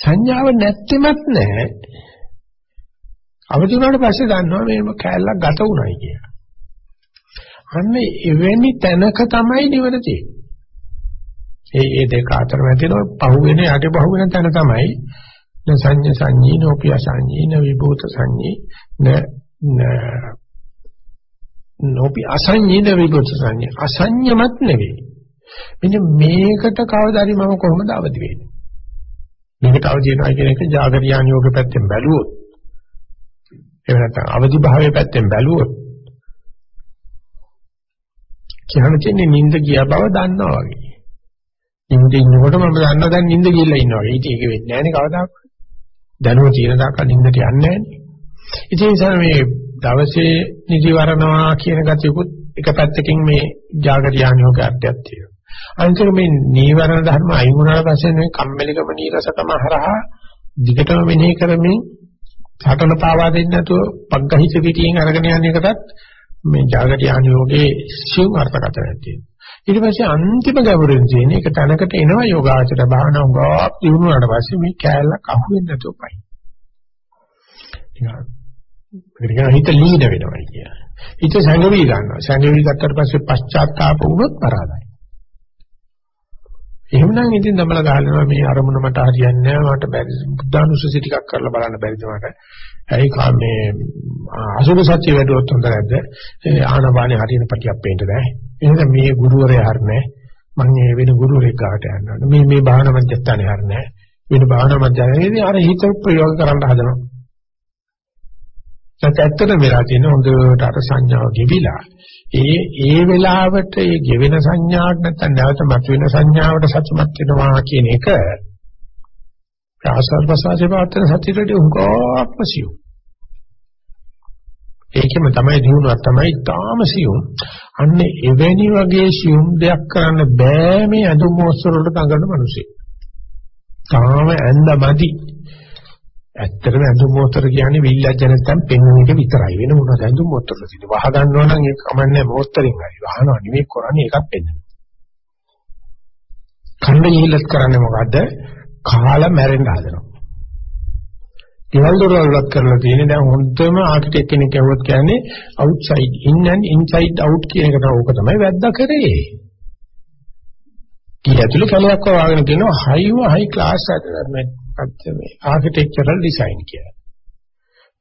සංඥාව නැත්teමත් නැහැ අවදි වුණාට පස්සේ දන්නවා මේම කැලලක් ගත උනායි කියලා. අන්න එවැනි තැනක තමයි නිවන තියෙන්නේ. ඒ ඒ දෙක අතර මැදින පහුවෙන යට පහුවෙන තැන තමයි නසඤ්ඤ සංඤී නෝපිය සංඤී න විභූත සංඤී න නෝපි අසඤ්ඤී න විභූත සංඤී අසඤ්ඤමත් නෙවෙයි. මෙන්න මේකට කවදාරි මම කොහොමද අවදි වෙන්නේ? මේකට අවදිනවා කියන එක జాగරියාන් යෝග පැත්තෙන් බැලුවොත් එහෙම නැත්නම් අවදි භාවයේ පැත්තෙන් බැලුවොත් කියන දෙන්නේ නිින්ද ගියා බව දන්නවා වගේ. නිින්ද ඉන්නකොට මම දන්නවා දැන් නිින්ද ගිහලා ඉන්නවා වගේ. ඒක වෙන්නේ නැහැ නේ කවදාවත්. දැනුව තියෙන දාක නිින්දට යන්නේ නැහැ මේ දවසේ නිදි වරනවා කියන ගතියකුත් එක පැත්තකින් මේ జాగරියාන් යෝග අධ්‍යයනය. අන්තිම මේ නීවරණ ධර්ම අයින් වුණාට පස්සේ මේ කම්මැලිකම නීරසකම හරහා දිගටම මෙනෙහි කරමින් සටන පාවා දෙන්නේ නැතුව පග්ගහිත පිටියෙන් අරගෙන යන එකටත් මේ ජාගට යහනියෝගේ සිව් අර්ථකථනයක් තියෙනවා. ඊට පස්සේ අන්තිම ගැඹුරින් තියෙන එක තැනකට එනවා යෝගාචර භාවනා උගාවක් දිනුනාට පස්සේ මේ කෑල්ලක් අහුවෙන්නේ නැතුව පයි. නිකන් හිත ලීන වෙනවා කිය. හිත සංගවි ගන්නවා. සංගවි ගත්තට පස්සේ පශ්චාත්තාප වුණොත් පරාදයි. එහෙමනම් ඉතින් දමලා ගහනවා මේ අරමුණ මට හරියන්නේ නැහැ. මට බැරි බුද්ධානුස්සති ටිකක් කරලා බලන්න බැරිද මට? ඇයි කා මේ අසුභ සත්‍ය වැඩුවොත් හොඳ නැද්ද? ආනපානේ හරියන ප්‍රතියක් පේන්න බෑ. එහෙනම් මේ ගුරුවරයා හරිනේ. මම මේ වෙන ගුරුවරයෙක් ගාට යනවා. මේ මේ භාවනා මධ්‍යස්ථානේ හරිනේ. වෙන භාවනා මධ්‍යස්ථානේ අර හිත ප්‍රයෝග කරන්න හදනවා. නැත්නම් ඇත්තට වෙලා තියෙන හොඳට අර සංඥාව ගෙවිලා ඒ ඒ වෙලාවට ඒ ගෙවෙන සංඥාවට නැත්නම් නැවත මතුවෙන සංඥාවට සතුටුමත් වෙනවා කියන එක ආසල් ප්‍රසාරේ පාත්‍ර සතියට උගාක්ම සියු. ඒකෙම තමයි දිනුවා තමයි තාමසියුම්. අන්න එවැනි වගේ සියුම් දෙයක් කරන්න බෑ මේ අඳුම් මොස්තර වලට දඟලන මිනිස්සු. තාම ඇඳමදි ඇත්තටම ඇඳුම් මොහොතර කියන්නේ විල්ලජ්ජ නැත්තම් පෙන්වන එක විතරයි. වෙන මොනවද ඇඳුම් මොහොතර තියෙන්නේ වහ ගන්නවා නම් ඒක කමන්නේ මොහොතරින් හරි. වහනවා නෙමෙයි කරන්නේ ඒකත් පෙන්වන කන්න ගිහිල්ලත් කරන්නේ මොකද්ද? කාලා මැරෙන්න හදනවා. ගෙවල් දොරවල්වත් කරලා තියෙන්නේ දැන් හොඳම ආකිටෙක් කෙනෙක් ඇහුවොත් කියන්නේ outside in and inside out කියන එක තමයි. ඕක තමයි වැද්දා කරේ. කී ඇතුළේ කලයක් වවාගෙන තියෙනවා හයිව හයි ක්ලාස් මේ ආකිටෙක්චරල් ඩිසයින් කියලා.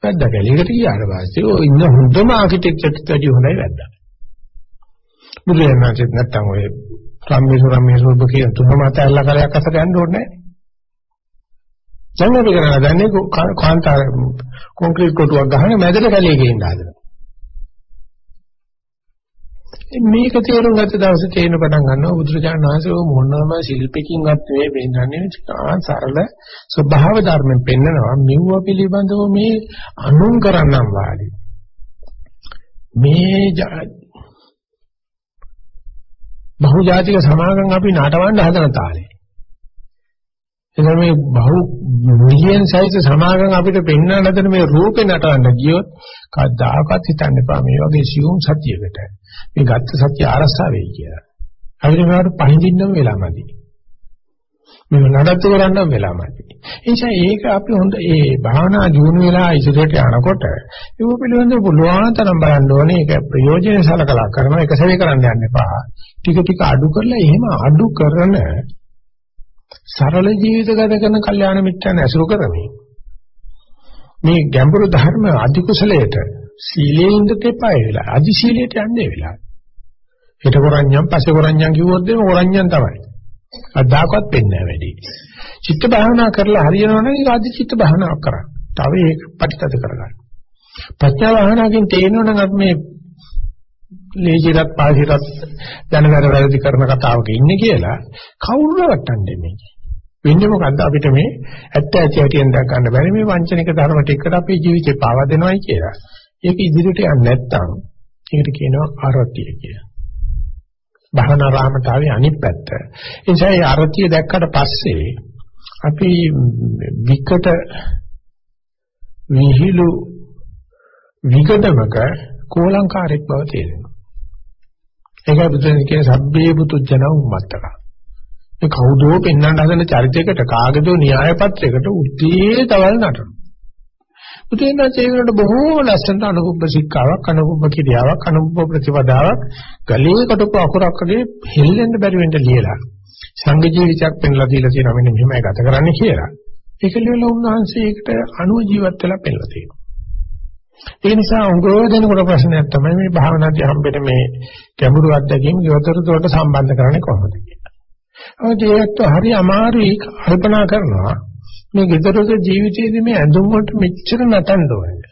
වැද්දා කැලේකට ගියාට පස්සේ ඔය ඉන්න හොඳම ආකිටෙක්චර්ට වැඩි හොඳයි වැද්දා. බුදුරජාණන්සේත් නැත්තම් ඔය රම්මේසු රම්මේසු ඔබ කියන තුනම අතල්ලා කලයක් අත ගන්න ඕනේ නැහැ. දැන් අපි කරලා දන්නේ කාන්තාර කොන්ක්‍රීට් කොටුවක් ගහන මැදට කැලේ ගේන්න හදනවා. මේක තේරුම් ගත්ත දවසේ තේරෙන පටන් ගන්නවා බුදුරජාණන් වහන්සේ මොනම ශිල්පිකින්වත් නෙවෙයි වෙන්නන්නේ සරල ස්වභාව ධර්මෙන් පෙන්නනවා. මෙව පිළිබඳව මේ අනුන් කරන්නම් වාඩි මේ බහුජාතික සමාගම් අපි නටවන්න හදන තාලේ. එතන මේ බහු මිලියන් සයිස් සමාගම් අපිට පෙන්වන්න හදන මේ රූපේ නටවන්න ගියොත් කවදාකවත් හිතන්න එපා මේ වගේ සියුම් සත්‍යයකට. මේ ගත්ත සත්‍ය ආරස්සා වෙයි කියලා. අපිට මේවට පහඳින්නම වෙලාමදි. මේව නඩත්තු කරන්නම වෙලාමදි. ඒ නිසා ඒක අපි හොඳ ඒ භාවනා දිනු වෙලා ඉදිරියට යනකොට ඒක පිළිබඳව පුළුවන් තරම් බලන්න ඕනේ. ඒක ප්‍රයෝජන සලකලා කරනවා එක සැරේ කරන්න යන්න එපා. ටික ටික අඩු කරලා එහෙම අඩු කරන සරල ජීවිත ගත කරන කල්යාණ මිත්‍රයන් ඇසුරු කරමින් මේ ගැඹුරු ධර්ම අධි කුසලයට සීලේ ඉඳ තෙපය වෙලා අධි සීලයට යන්නේ වෙලා. හිත කරඤ්ඤම් පස්සේ කරඤ්ඤම් කිව්වොත් එimhe කරඤ්ඤම් තමයි. අදාකවත් වෙන්නේ නැහැ වැඩි. චිත්ත භාවනා කරලා හරියනවනම් ඒක අධි චිත්ත භාවනාවක් කරන්න. තව ඒක ප්‍රතිතද කරගන්න. ප්‍රඥා භාවනාවකින් තේරෙනවනම් අපි මේ ලේජිරත් පාසිරත් දැනවර වැරදි කරන කතාවක ඉන්නේ කියලා කවුරු රවට්ටන්නේ මේක. වෙන්නේ මොකද්ද අපිට මේ ඇත්ත ඇති ඇටියෙන් දැක් ගන්න බැරි මේ වංචනික ධර්ම ටිකට අපේ ජීවිතේ පාවා දෙනවයි කියලා. ඒක ඉදිරියට යන්නේ නැත්තම් ඒකට කියනවා ආරතිය කියලා. භවනා රාමතාවේ අනිත් පැත්ත. ඒ නිසා ඒ ආරතිය දැක්කට පස්සේ අපි විකට විහිළු විකටමක කෝලංකාරයක් බව තේරෙනවා. ඒකයි බුදුන් කියන සබ්බේ පුතුජන උම්මත්තක. මේ කවුදෝ පෙන්වන්න හදන චරිතයකට කාගේදෝ න්‍යාය පත්‍රයකට උත්තේ තවල් නටන. බුදුන් වහන්සේ බොහෝ ලස්සනට අනුභව ශික්ෂාවක් අනුභව කිරියාවක් අනුභව ප්‍රතිපදාවක් ගලේ කොටපු අකුරක්කගේ හෙල්ලෙන්න බැරි වෙන්න ලියලා සංඝ ජීවිතයක් පෙන්ලා දීලා තියෙනවා මෙන්න මෙහෙමයි ගත කරන්න කියලා. ඒක ලියලා උන්වහන්සේ ඒකට අනුව ජීවත් වෙලා පෙන්ලා තියෙනවා. ඒ නිසා උගෝ දෙනකොට ප්‍රශ්නයක් තමයි මේ භාවනාදී හම්බෙන මේ ගැඹුරු අත්දැකීම් යොතරතොට සම්බන්ධ කරන්නේ කොහොමද කියලා. ඔය ඒත් හරි අමාරුයි කල්පනා කරනවා මේ gedaraක ජීවිතයේදී මේ ඇඳුම් වලට මෙච්චර නටන්න ඕනේ.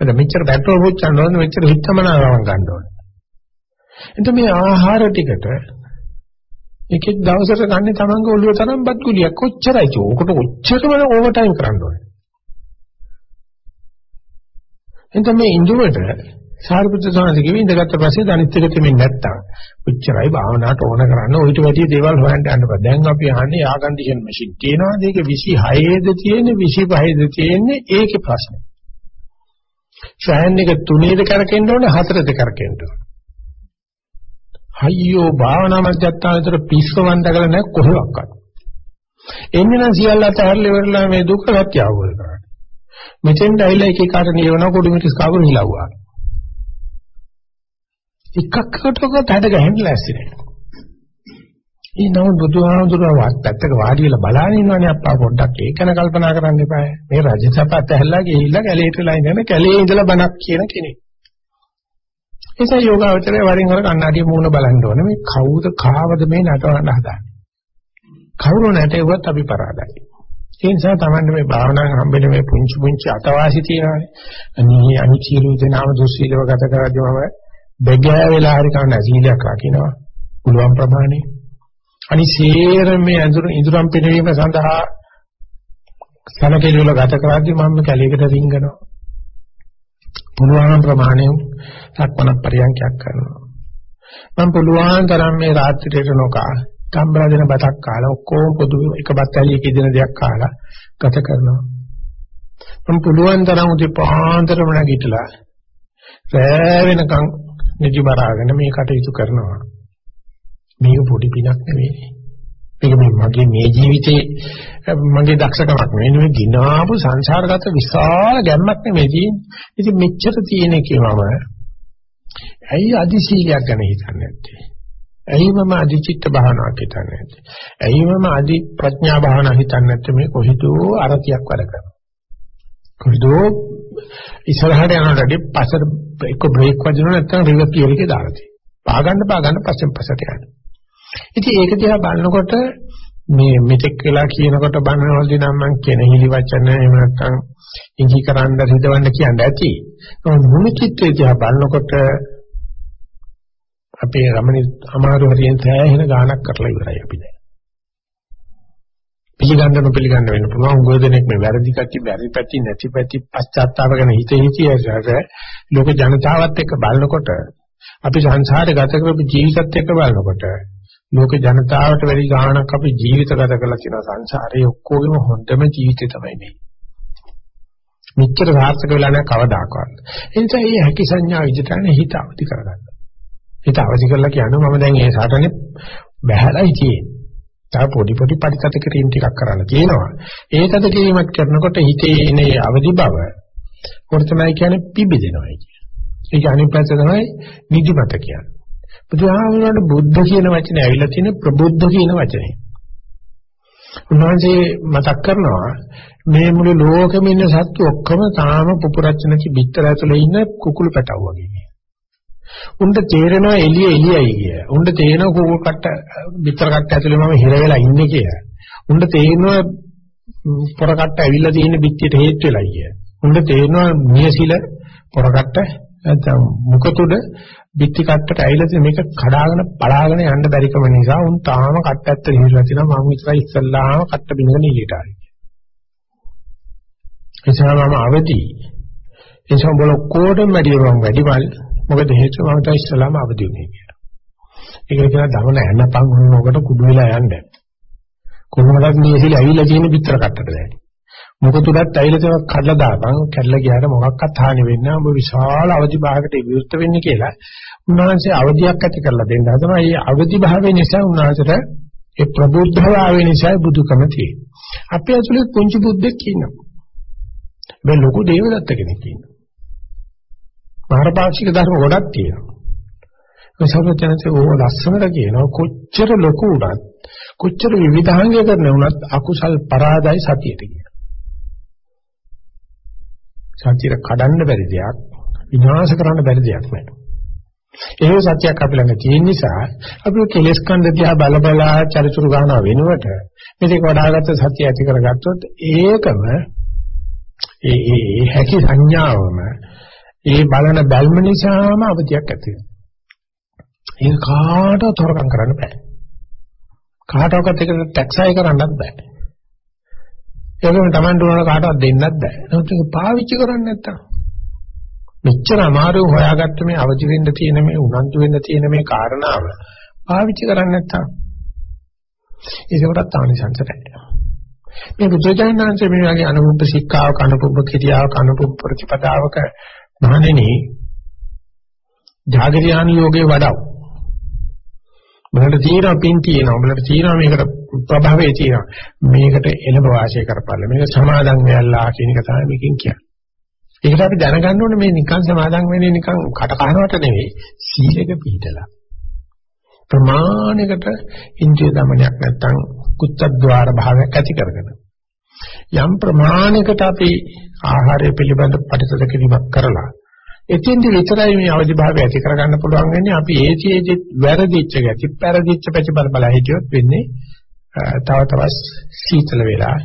එද මෙච්චර බැටර් හොච්චන්න ඕනේ මෙච්චර හිතමනාවක් ගන්න ඕනේ. එතකොට මේ ආහාර ටිකට එකෙක් දවසට ගන්න තමන්ගේ ඔළුව තරම් බත් කුලියක් කොච්චරයි චෝ. ඔකට කොච්චරම ඕවර් ටයිම් කරන්න ඕනේ. එතකොට මේ ඉන්දුවට සාරිපුත්‍ර සානති කිව්වේ ඉඳගත්ත පස්සේ අනිත් එක තෙමින් නැත්තම් උච්චරයි භාවනාවට ඕන කරන්න ඔయిత වැඩි දේවල් හොයන්න යන්න බෑ. දැන් අපි අහන්නේ ආ කන්ඩිෂන් මැෂින් තියෙනවාද ඒක 26ද තියෙන්නේ 25ද තියෙන්නේ ඒකේ ප්‍රශ්නේ. ෆෑන් එක තුනේද කරකෙන්න ඕනේ හතරද කරකෙන්න ඕනේ. අයියෝ භාවනා මධ්‍යස්ථාන විතර පිස්සවන් දකලා නැහැ කොහෙවත්. එන්නේ නම් සියල්ල අතහැරලා ඉවරලා මේ දුක සත්‍ය අවබෝධ කරගන්න. මෙතෙන් ඇවිල්ලා එක එකට නියවන කුඩු මිටිස් කවුරු හිලව්වා. එකක්කටවත් හැඩ ගහන්න ලෑස්ති නැහැ. ඒ නම බුදුහාමුදුරුවෝ පැත්තක වාඩි වෙලා බලාගෙන ඉන්නවනේ අප්පා පොඩ්ඩක් ඒක ගැන කල්පනා කරන්න එපා. මේ රජසපත් ඇහැල්ලා ගිහිල්ලා කැලේට වෙලා ඉඳන කැලේ ඉඳලා බණක් කියන කෙනෙක්. ඒසයි යෝගාවචරය වරින් වර කන්නඩිය මූණ බලන්න ඕනේ. මේ කවුද කාවද මේ නටවන්න හදාන්නේ. කවුරු නැටෙව්වත් අපි පරාදයි. ඒ නිසා තමයි මේ භාවනාවෙන් හම්බෙන මේ පුංචි පුංචි අතවාසි තියෙනවානේ. අනිහි අනිචීලු දෙනාම දුස්සීලව ගත කරද්දී මම බෙගෑ වෙලා හරි කන්න සීලයක් රකින්නවා. පුළුවන් ප්‍රමාණය. අනිසේරම මේ අඳුර ඉදurang පිනවීම සඳහා සනකෙලිවල ගත කරද්දී මම කැලේකට රිංගනවා. පුළුවන් ප්‍රමාණයෙන් සක්මන පරියන්කයක් කරනවා. මම පුළුවන් තරම් මේ රාත්‍රියට නොකා කම්බලා දෙන බතක් කාලා ඔක්කොම පොදු එක බත් ඇලියක ඉදෙන දෙයක් කාලා ගත කරනවා. මම පුළුවන් තරම් උදේ පාන්දරම නැගිටලා රෑ වෙනකන් නිදි බරාගෙන මේ කටයුතු කරනවා. මේක පොඩි පිනක් නෙවෙයි. මේක මේ මගේ මේ ජීවිතේ මගේ දක්ෂකමක් නෙවෙයි මේ ගිනාපු සංසාරගත විශාල ගැම්මක් නෙවෙයි. ඉතින් මෙච්චර තියෙන එකේමම ඇයි අදිශීලයක් ගැන හිතන්නේ නැත්තේ? ඇයි මම අදිචිත්ත භාවනාවක් හිතන්නේ නැත්තේ? ඇයි මම අදි ප්‍රඥා භාවනාවක් හිතන්නේ නැත්තේ මේ කොහිදෝ අරතියක් වැඩ කරනවා. කොහිදෝ ඉස්සරහට යනකොට පස්සට එක්ක බ්‍රේක් වදිනවා නැත්නම් රිවර්ස් ගියර් එකේ දාලා තියෙනවා. පාගන්න පාගන්න පස්සෙන් පස්සට යනවා. ඉතින් ඒක දිහා බලනකොට මේ මෙතෙක් වෙලා කියනකොට බනවලදී නම් මං කියන හිලි වචන එහෙම නැත්නම් ඉඟි කරන්න හිතවන්න කියන්න ඇති. නමුත් මුළු චිත්‍රය දිහා බලනකොට අපේ රමණී අමාරු හරියෙන් සෑහෙන ගාණක් කරලා ඉවරයි අපි දැන්. පිළිගන්න නොපිළිගන්න වෙන්න පුළුවන් උගව දෙනෙක් මේ වැරදි කච්චි වැරදි පැති නැති පැති පශ්චාත්තාප ගැන හිත හිතියසට ලෝක ජනතාවත් එක්ක බලනකොට අපි සංසාරේ ගත කරපු ජීවිතත් එක්ක බලනකොට ලෝක ජනතාවට වැඩි ගාණක් අපි ජීවිත ගත කරලා තියෙන සංසාරේ ඔක්කොගෙම හොඳම ජීවිතය තමයි මේ. මෙච්චර සාර්ථක වෙලා නැහැ කවදාකවත්. ඒ නිසා මේ හැකි සංඥා විදිහටනේ හිත අවදි කරගන්න. හිත අවදි කරලා කියන්නේ මම දැන් ඒ සාතනේ බහැලයි තියෙන්නේ. තව පොඩි පොඩි පරිතත කිරීම ටිකක් කරන්න තියෙනවා. ඒකද කිරීමක් කරනකොට හිතේ එන අවදි බව කොට තමයි කියන්නේ පිබිදෙනවා කියන්නේ. ඒක අනිත් පැත්ත තමයි නිදිමත කියන්නේ. බුදුහාමුදුරන්ට බුද්ධ කියන වචනේ ඇවිල්ලා තියෙන ප්‍රබුද්ධ කියන වචනේ. උන්වහන්සේ මතක් කරනවා මේ මුළු ලෝකෙම ඉන්න සත්තු ඔක්කොම තාම පුපුරච්චනකි බිත්තර ඇතුලේ ඉන්න කුකුළු පැටව වගේ. උන්ට තේරෙනවා එළිය එළියයි කිය. උන්ට තේරෙනවා කුකුළු කට්ට බිත්තර කට්ට ඇතුලේ මම හිර වෙලා ඉන්නේ කියලා. උන්ට තේරෙනවා පොර කට්ට ඇවිල්ලා තියෙන බිත්තියට හේතු වෙලා කිය. උන්ට තේරෙනවා මියසිල පොර කට්ට නැත්නම් මුකතුඩ බිත්ති කට්ටට ඇවිල්ලා මේක කඩාගෙන පලාගෙන යන්න බැරිකම නිසා උන් තාම කට්ට ඇත්ත නිහිරලා තිනවා මම ඉස්සරහ ඉස්සල්ලාම කට්ට බිනගෙන ඊට ආවේ. එසම මම අවදි. එසම බල කොඩම් වැඩි වම් වැඩිමල් මොකද හේතුව මම තමයි ඉස්සලාම අවදි වුනේ කියලා. ඒක කියන දමන ඇනපන් වුණොකට කුඩු වෙලා යන්න. කොහොමදත් මේ ඉහිල ඇවිල්ලා තියෙන පිටර කට්ටට දැන්. මොකද උඩත් ඇවිල්ලා තියෙන කඩලා දාපන් කැඩලා ගියාට මොකක්වත් හානි වෙන්නේ නැහැ. ඔබ විශාල අවදි භාගයට විවෘත වෙන්නේ කියලා. උන්වහන්සේ අවදියක් ඇති කරලා දෙන්න හදනවා. මේ අවදි භාවය නිසා උන්වහන්සේට ඒ ප්‍රබුද්ධ භාවය නිසා බුදුකම තියෙනවා. අපේ ඇතුලේ පුංචි බුද්ධෙක් ඉන්නවා. මේ ලොකු දේවදත්ත කෙනෙක් ඉන්නවා. මහරපාක්ෂික ධර්ම ගොඩක් තියෙනවා. ඒ සම්පූර්ණයෙන් ඕව ලස්සනට කියනවා කොච්චර ලොකු උනත් කොච්චර විවිධාංගය කරන උනත් අකුසල් පරාදයි සතියට කියනවා. සතියට කඩන්න බැරි දෙයක් විනාශ කරන්න බැරි දෙයක් නෑ. ඒ සත්‍යයක් අපි ළඟ තියෙන නිසා අපි කෙලෙස් කන්ද දිහා බල බලා චරිචුරු ගන්නවා වෙනුවට මේක වඩාගත් සත්‍ය ඇති කරගත්තොත් ඒකම ඒ ඒ හැකි සංඥාවම ඒ බලන බැල්ම නිසාම අවධියක් ඇති වෙනවා. ඒක කාටවත් තොරකම් කරන්න බෑ. කාටවත් ඒක ටැක්සයි කරන්නත් බෑ. ඒකම Tamanට උනන කාටවත් දෙන්නත් බෑ. නමුත් ඒක පාවිච්චි කරන්නේ නැත්තම් මෙච්චර අමාරු හොයාගත්ත මේ අවදි වෙන්න තියෙන මේ උනන්දු වෙන්න තියෙන මේ කාරණාව පාවිච්චි කරන්නේ නැත්තම් ඒකකට තානිසංස නැහැ. මේ බුදුජානනාංශ මේ වගේ අනුභව ශික්ෂාවක අනුභව ක්‍රියාවක අනුභව ප්‍රතිපදාවක මහණෙනි ජාගරියාන යෝගේ වඩව. බලන්න තියෙනවා පින් තියෙනවා. බලන්න තියෙනවා මේකට ප්‍රභවයේ තියෙනවා. මේකට එළඹ වාසය කරපළ. මේක සමාදන් වෙයලා කියන එක තමයි මේකෙන් කියන්නේ. ඒකට අපි දැනගන්න ඕනේ මේ නිකන් සමාදන් වෙන්නේ නිකන් කට කනවට නෙවෙයි සීලක පිළිදලා. ප්‍රමාණයකට ඉන්ද්‍රිය දමනයක් නැත්තම් කුත්තද්්වාර භාවයක් ඇති කරගෙන යම් ප්‍රමාණයකට අපි ආහාරය පිළිබඳ පරිසර කිරීමක් කරලා එතෙන්දි විතරයි මේ අවදි භාවය ඇති කරගන්න පුළුවන් වෙන්නේ. අපි ඒකේදි වැරදිච්ච ගැටි පෙරදිච්ච පැති බල බල හිටියොත් වෙන්නේ තව තවත් සීතල වෙලා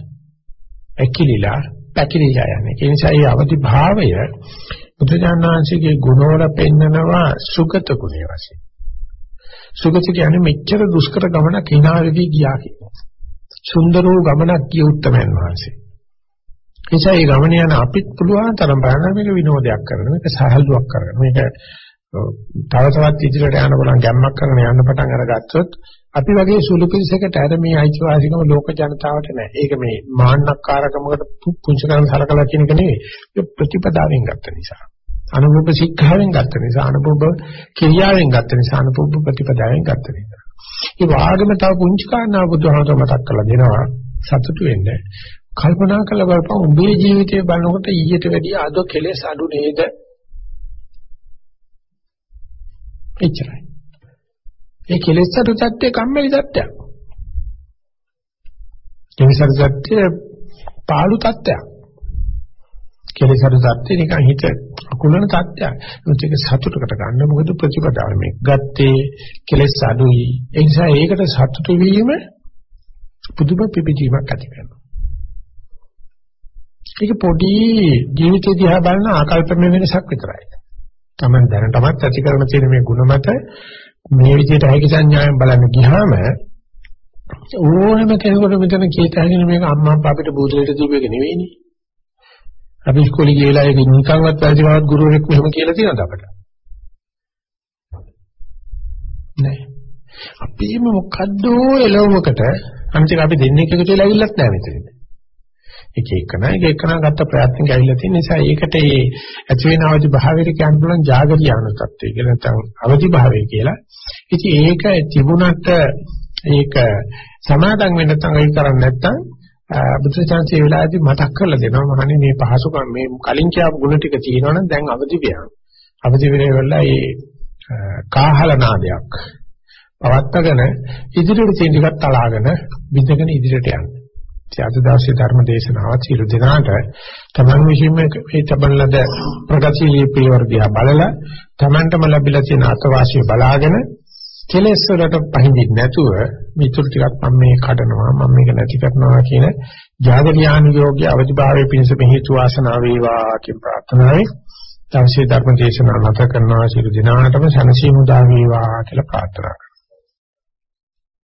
ඇකිලිලා පැකිලිලා යන්නේ. ඒ නිසා මේ අවදි භාවය බුදුජානනාංශයේ ගුණවල පෙන්නනවා සුගත ගුණය වශයෙන්. සුගත කියන්නේ මෙච්චර දුෂ්කර ගමනක් hina වෙවි ගියා කියනවා සුන්දර වූ ගමනක් ගිය උත්තමයන් වහන්සේ. එනිසා මේ ගමන යන අපිත් පුළුවන් තරම් බලන්න මේක විනෝදයක් කරන මේක සහල්ුවක් කරන මේක තව තවත් ඉදිරියට යන්න බලන් ගැම්මක් කරන යන්න පටන් අරගත්තොත් අපි වගේ සුළු පිළිසකට අර මේ අයිතිවාසිකම ලෝක ජනතාවට නෑ. ඒක මේ මාන්නක්කාරකමකට පුංචි කරන් සලකලා කියන එක නෙවෙයි. ඒක ප්‍රතිපදාවෙන් ගත්ත නිසා. අනුභව ශික්ෂාවෙන් ගත්ත නිසා අනුභව ක්‍රියාවෙන් ගත්ත නිසා අනුභව ප්‍රතිපදාවෙන් ගත්ත නිසා. ඒ වාගම තව පුංචි කාරණා බුදුහාමර මතක් කරලා දෙනවා සතුටු වෙන්න. කල්පනා කරලා බලපන් උඹේ ජීවිතය බලනකොට ඊට වැඩිය අද කෙලෙස් අඩු නේද? එච්චරයි. ඒ කෙලෙස් අඩු තත්ත්වය කම්මැලි තත්ත්වයක්. කෙලෙස් අඩු තත්ත්වය පාළු තත්ත්වයක්. කෙලෙස් අඩු තත්ත්වය නිකන් හිත අකුලන තත්ත්වයක්. ඒක සතුටකට ගන්න මොකද ප්‍රතිපදාව මේ ගත්තේ කෙලෙස් අඩුයි. ඒ නිසා ඒකට සතුටු වීම පුදුම පිපිදීමක් ඇති කරනවා. ඒක පොඩි ජීවිතය දිහා බලන ආකල්පමය වෙනසක් විතරයි. Taman දැනටමත් ඇති කරන තියෙන මේ ಗುಣ මත මේ විදිහට හැකි සංඥාවෙන් බලන්න ගියාම ඕනම කෙනෙකුට මෙතන කීත හැගෙන මේක අම්මා අප්පා අපිට බුදුරට දීපු එක නෙවෙයිනේ. අපි ඉස්කෝලේ ගිහලා ඒක නිකන්වත් වැඩිමවත් ගුරුවරයෙක් මෙහෙම කියලා තියෙනවද අපට? නෑ. අපිම මොකද්ද එළවමකට අනිත් අපි දෙන්නේ එකතු වෙලා ඇවිල්ලත් නැහැ මෙතනදී. එක එකන එක එකන ගත්ත ප්‍රයත්න ගැවිලා තියෙන නිසා ඒකට ඒ ඇති වෙන අවදි භාවයට කියන්න පුළුවන් జాగරියාණු තත්ත්වය කියලා නැත්නම් අවදි භාවය කියලා. ඉතින් ඒක තිබුණට ඒක සමාදම් වෙන්න නැත්නම් ඒක කරන්නේ නැත්නම් බුදුචාන්සේ වෙලාවේදී මතක් කරලා දෙනවා මහණනි මේ පහසුකම් මේ කලින් කියපු ಗುಣ ටික තියෙනවනම් දැන් අවදි වෙනවා. අවදි වෙලා ඒ කාහල නාදයක් පවත්තගෙන ඉදිරියට තියෙන ටිකක් තලාගෙන බින්දගෙන ඉදිරියට යන්න. අද දවසේ ධර්ම දේශනාවත් සියලු දෙනාට තමන් විසින්ම මේ තබලද ප්‍රගතිශීලී පියවර දිහා බලලා තමන්ටම ලැබිලා තියෙන අත්වාසිය බලාගෙන කෙලෙස් වලට පහඳින්න නැතුව මිතුරු ටිකක් මම මේ කඩනවා මම මේක නැති කරනවා කියන ජාගරියානුයෝග්‍ය අවදිභාවයේ පිණිස හේතු වාසනා වේවා කියන ප්‍රාර්ථනාවයි. දවසේ ධර්ම දේශනාව නැත කරනවා. සියලු දෙනාටම සනසීමු දා වේවා කියලා ප්‍රාර්ථනා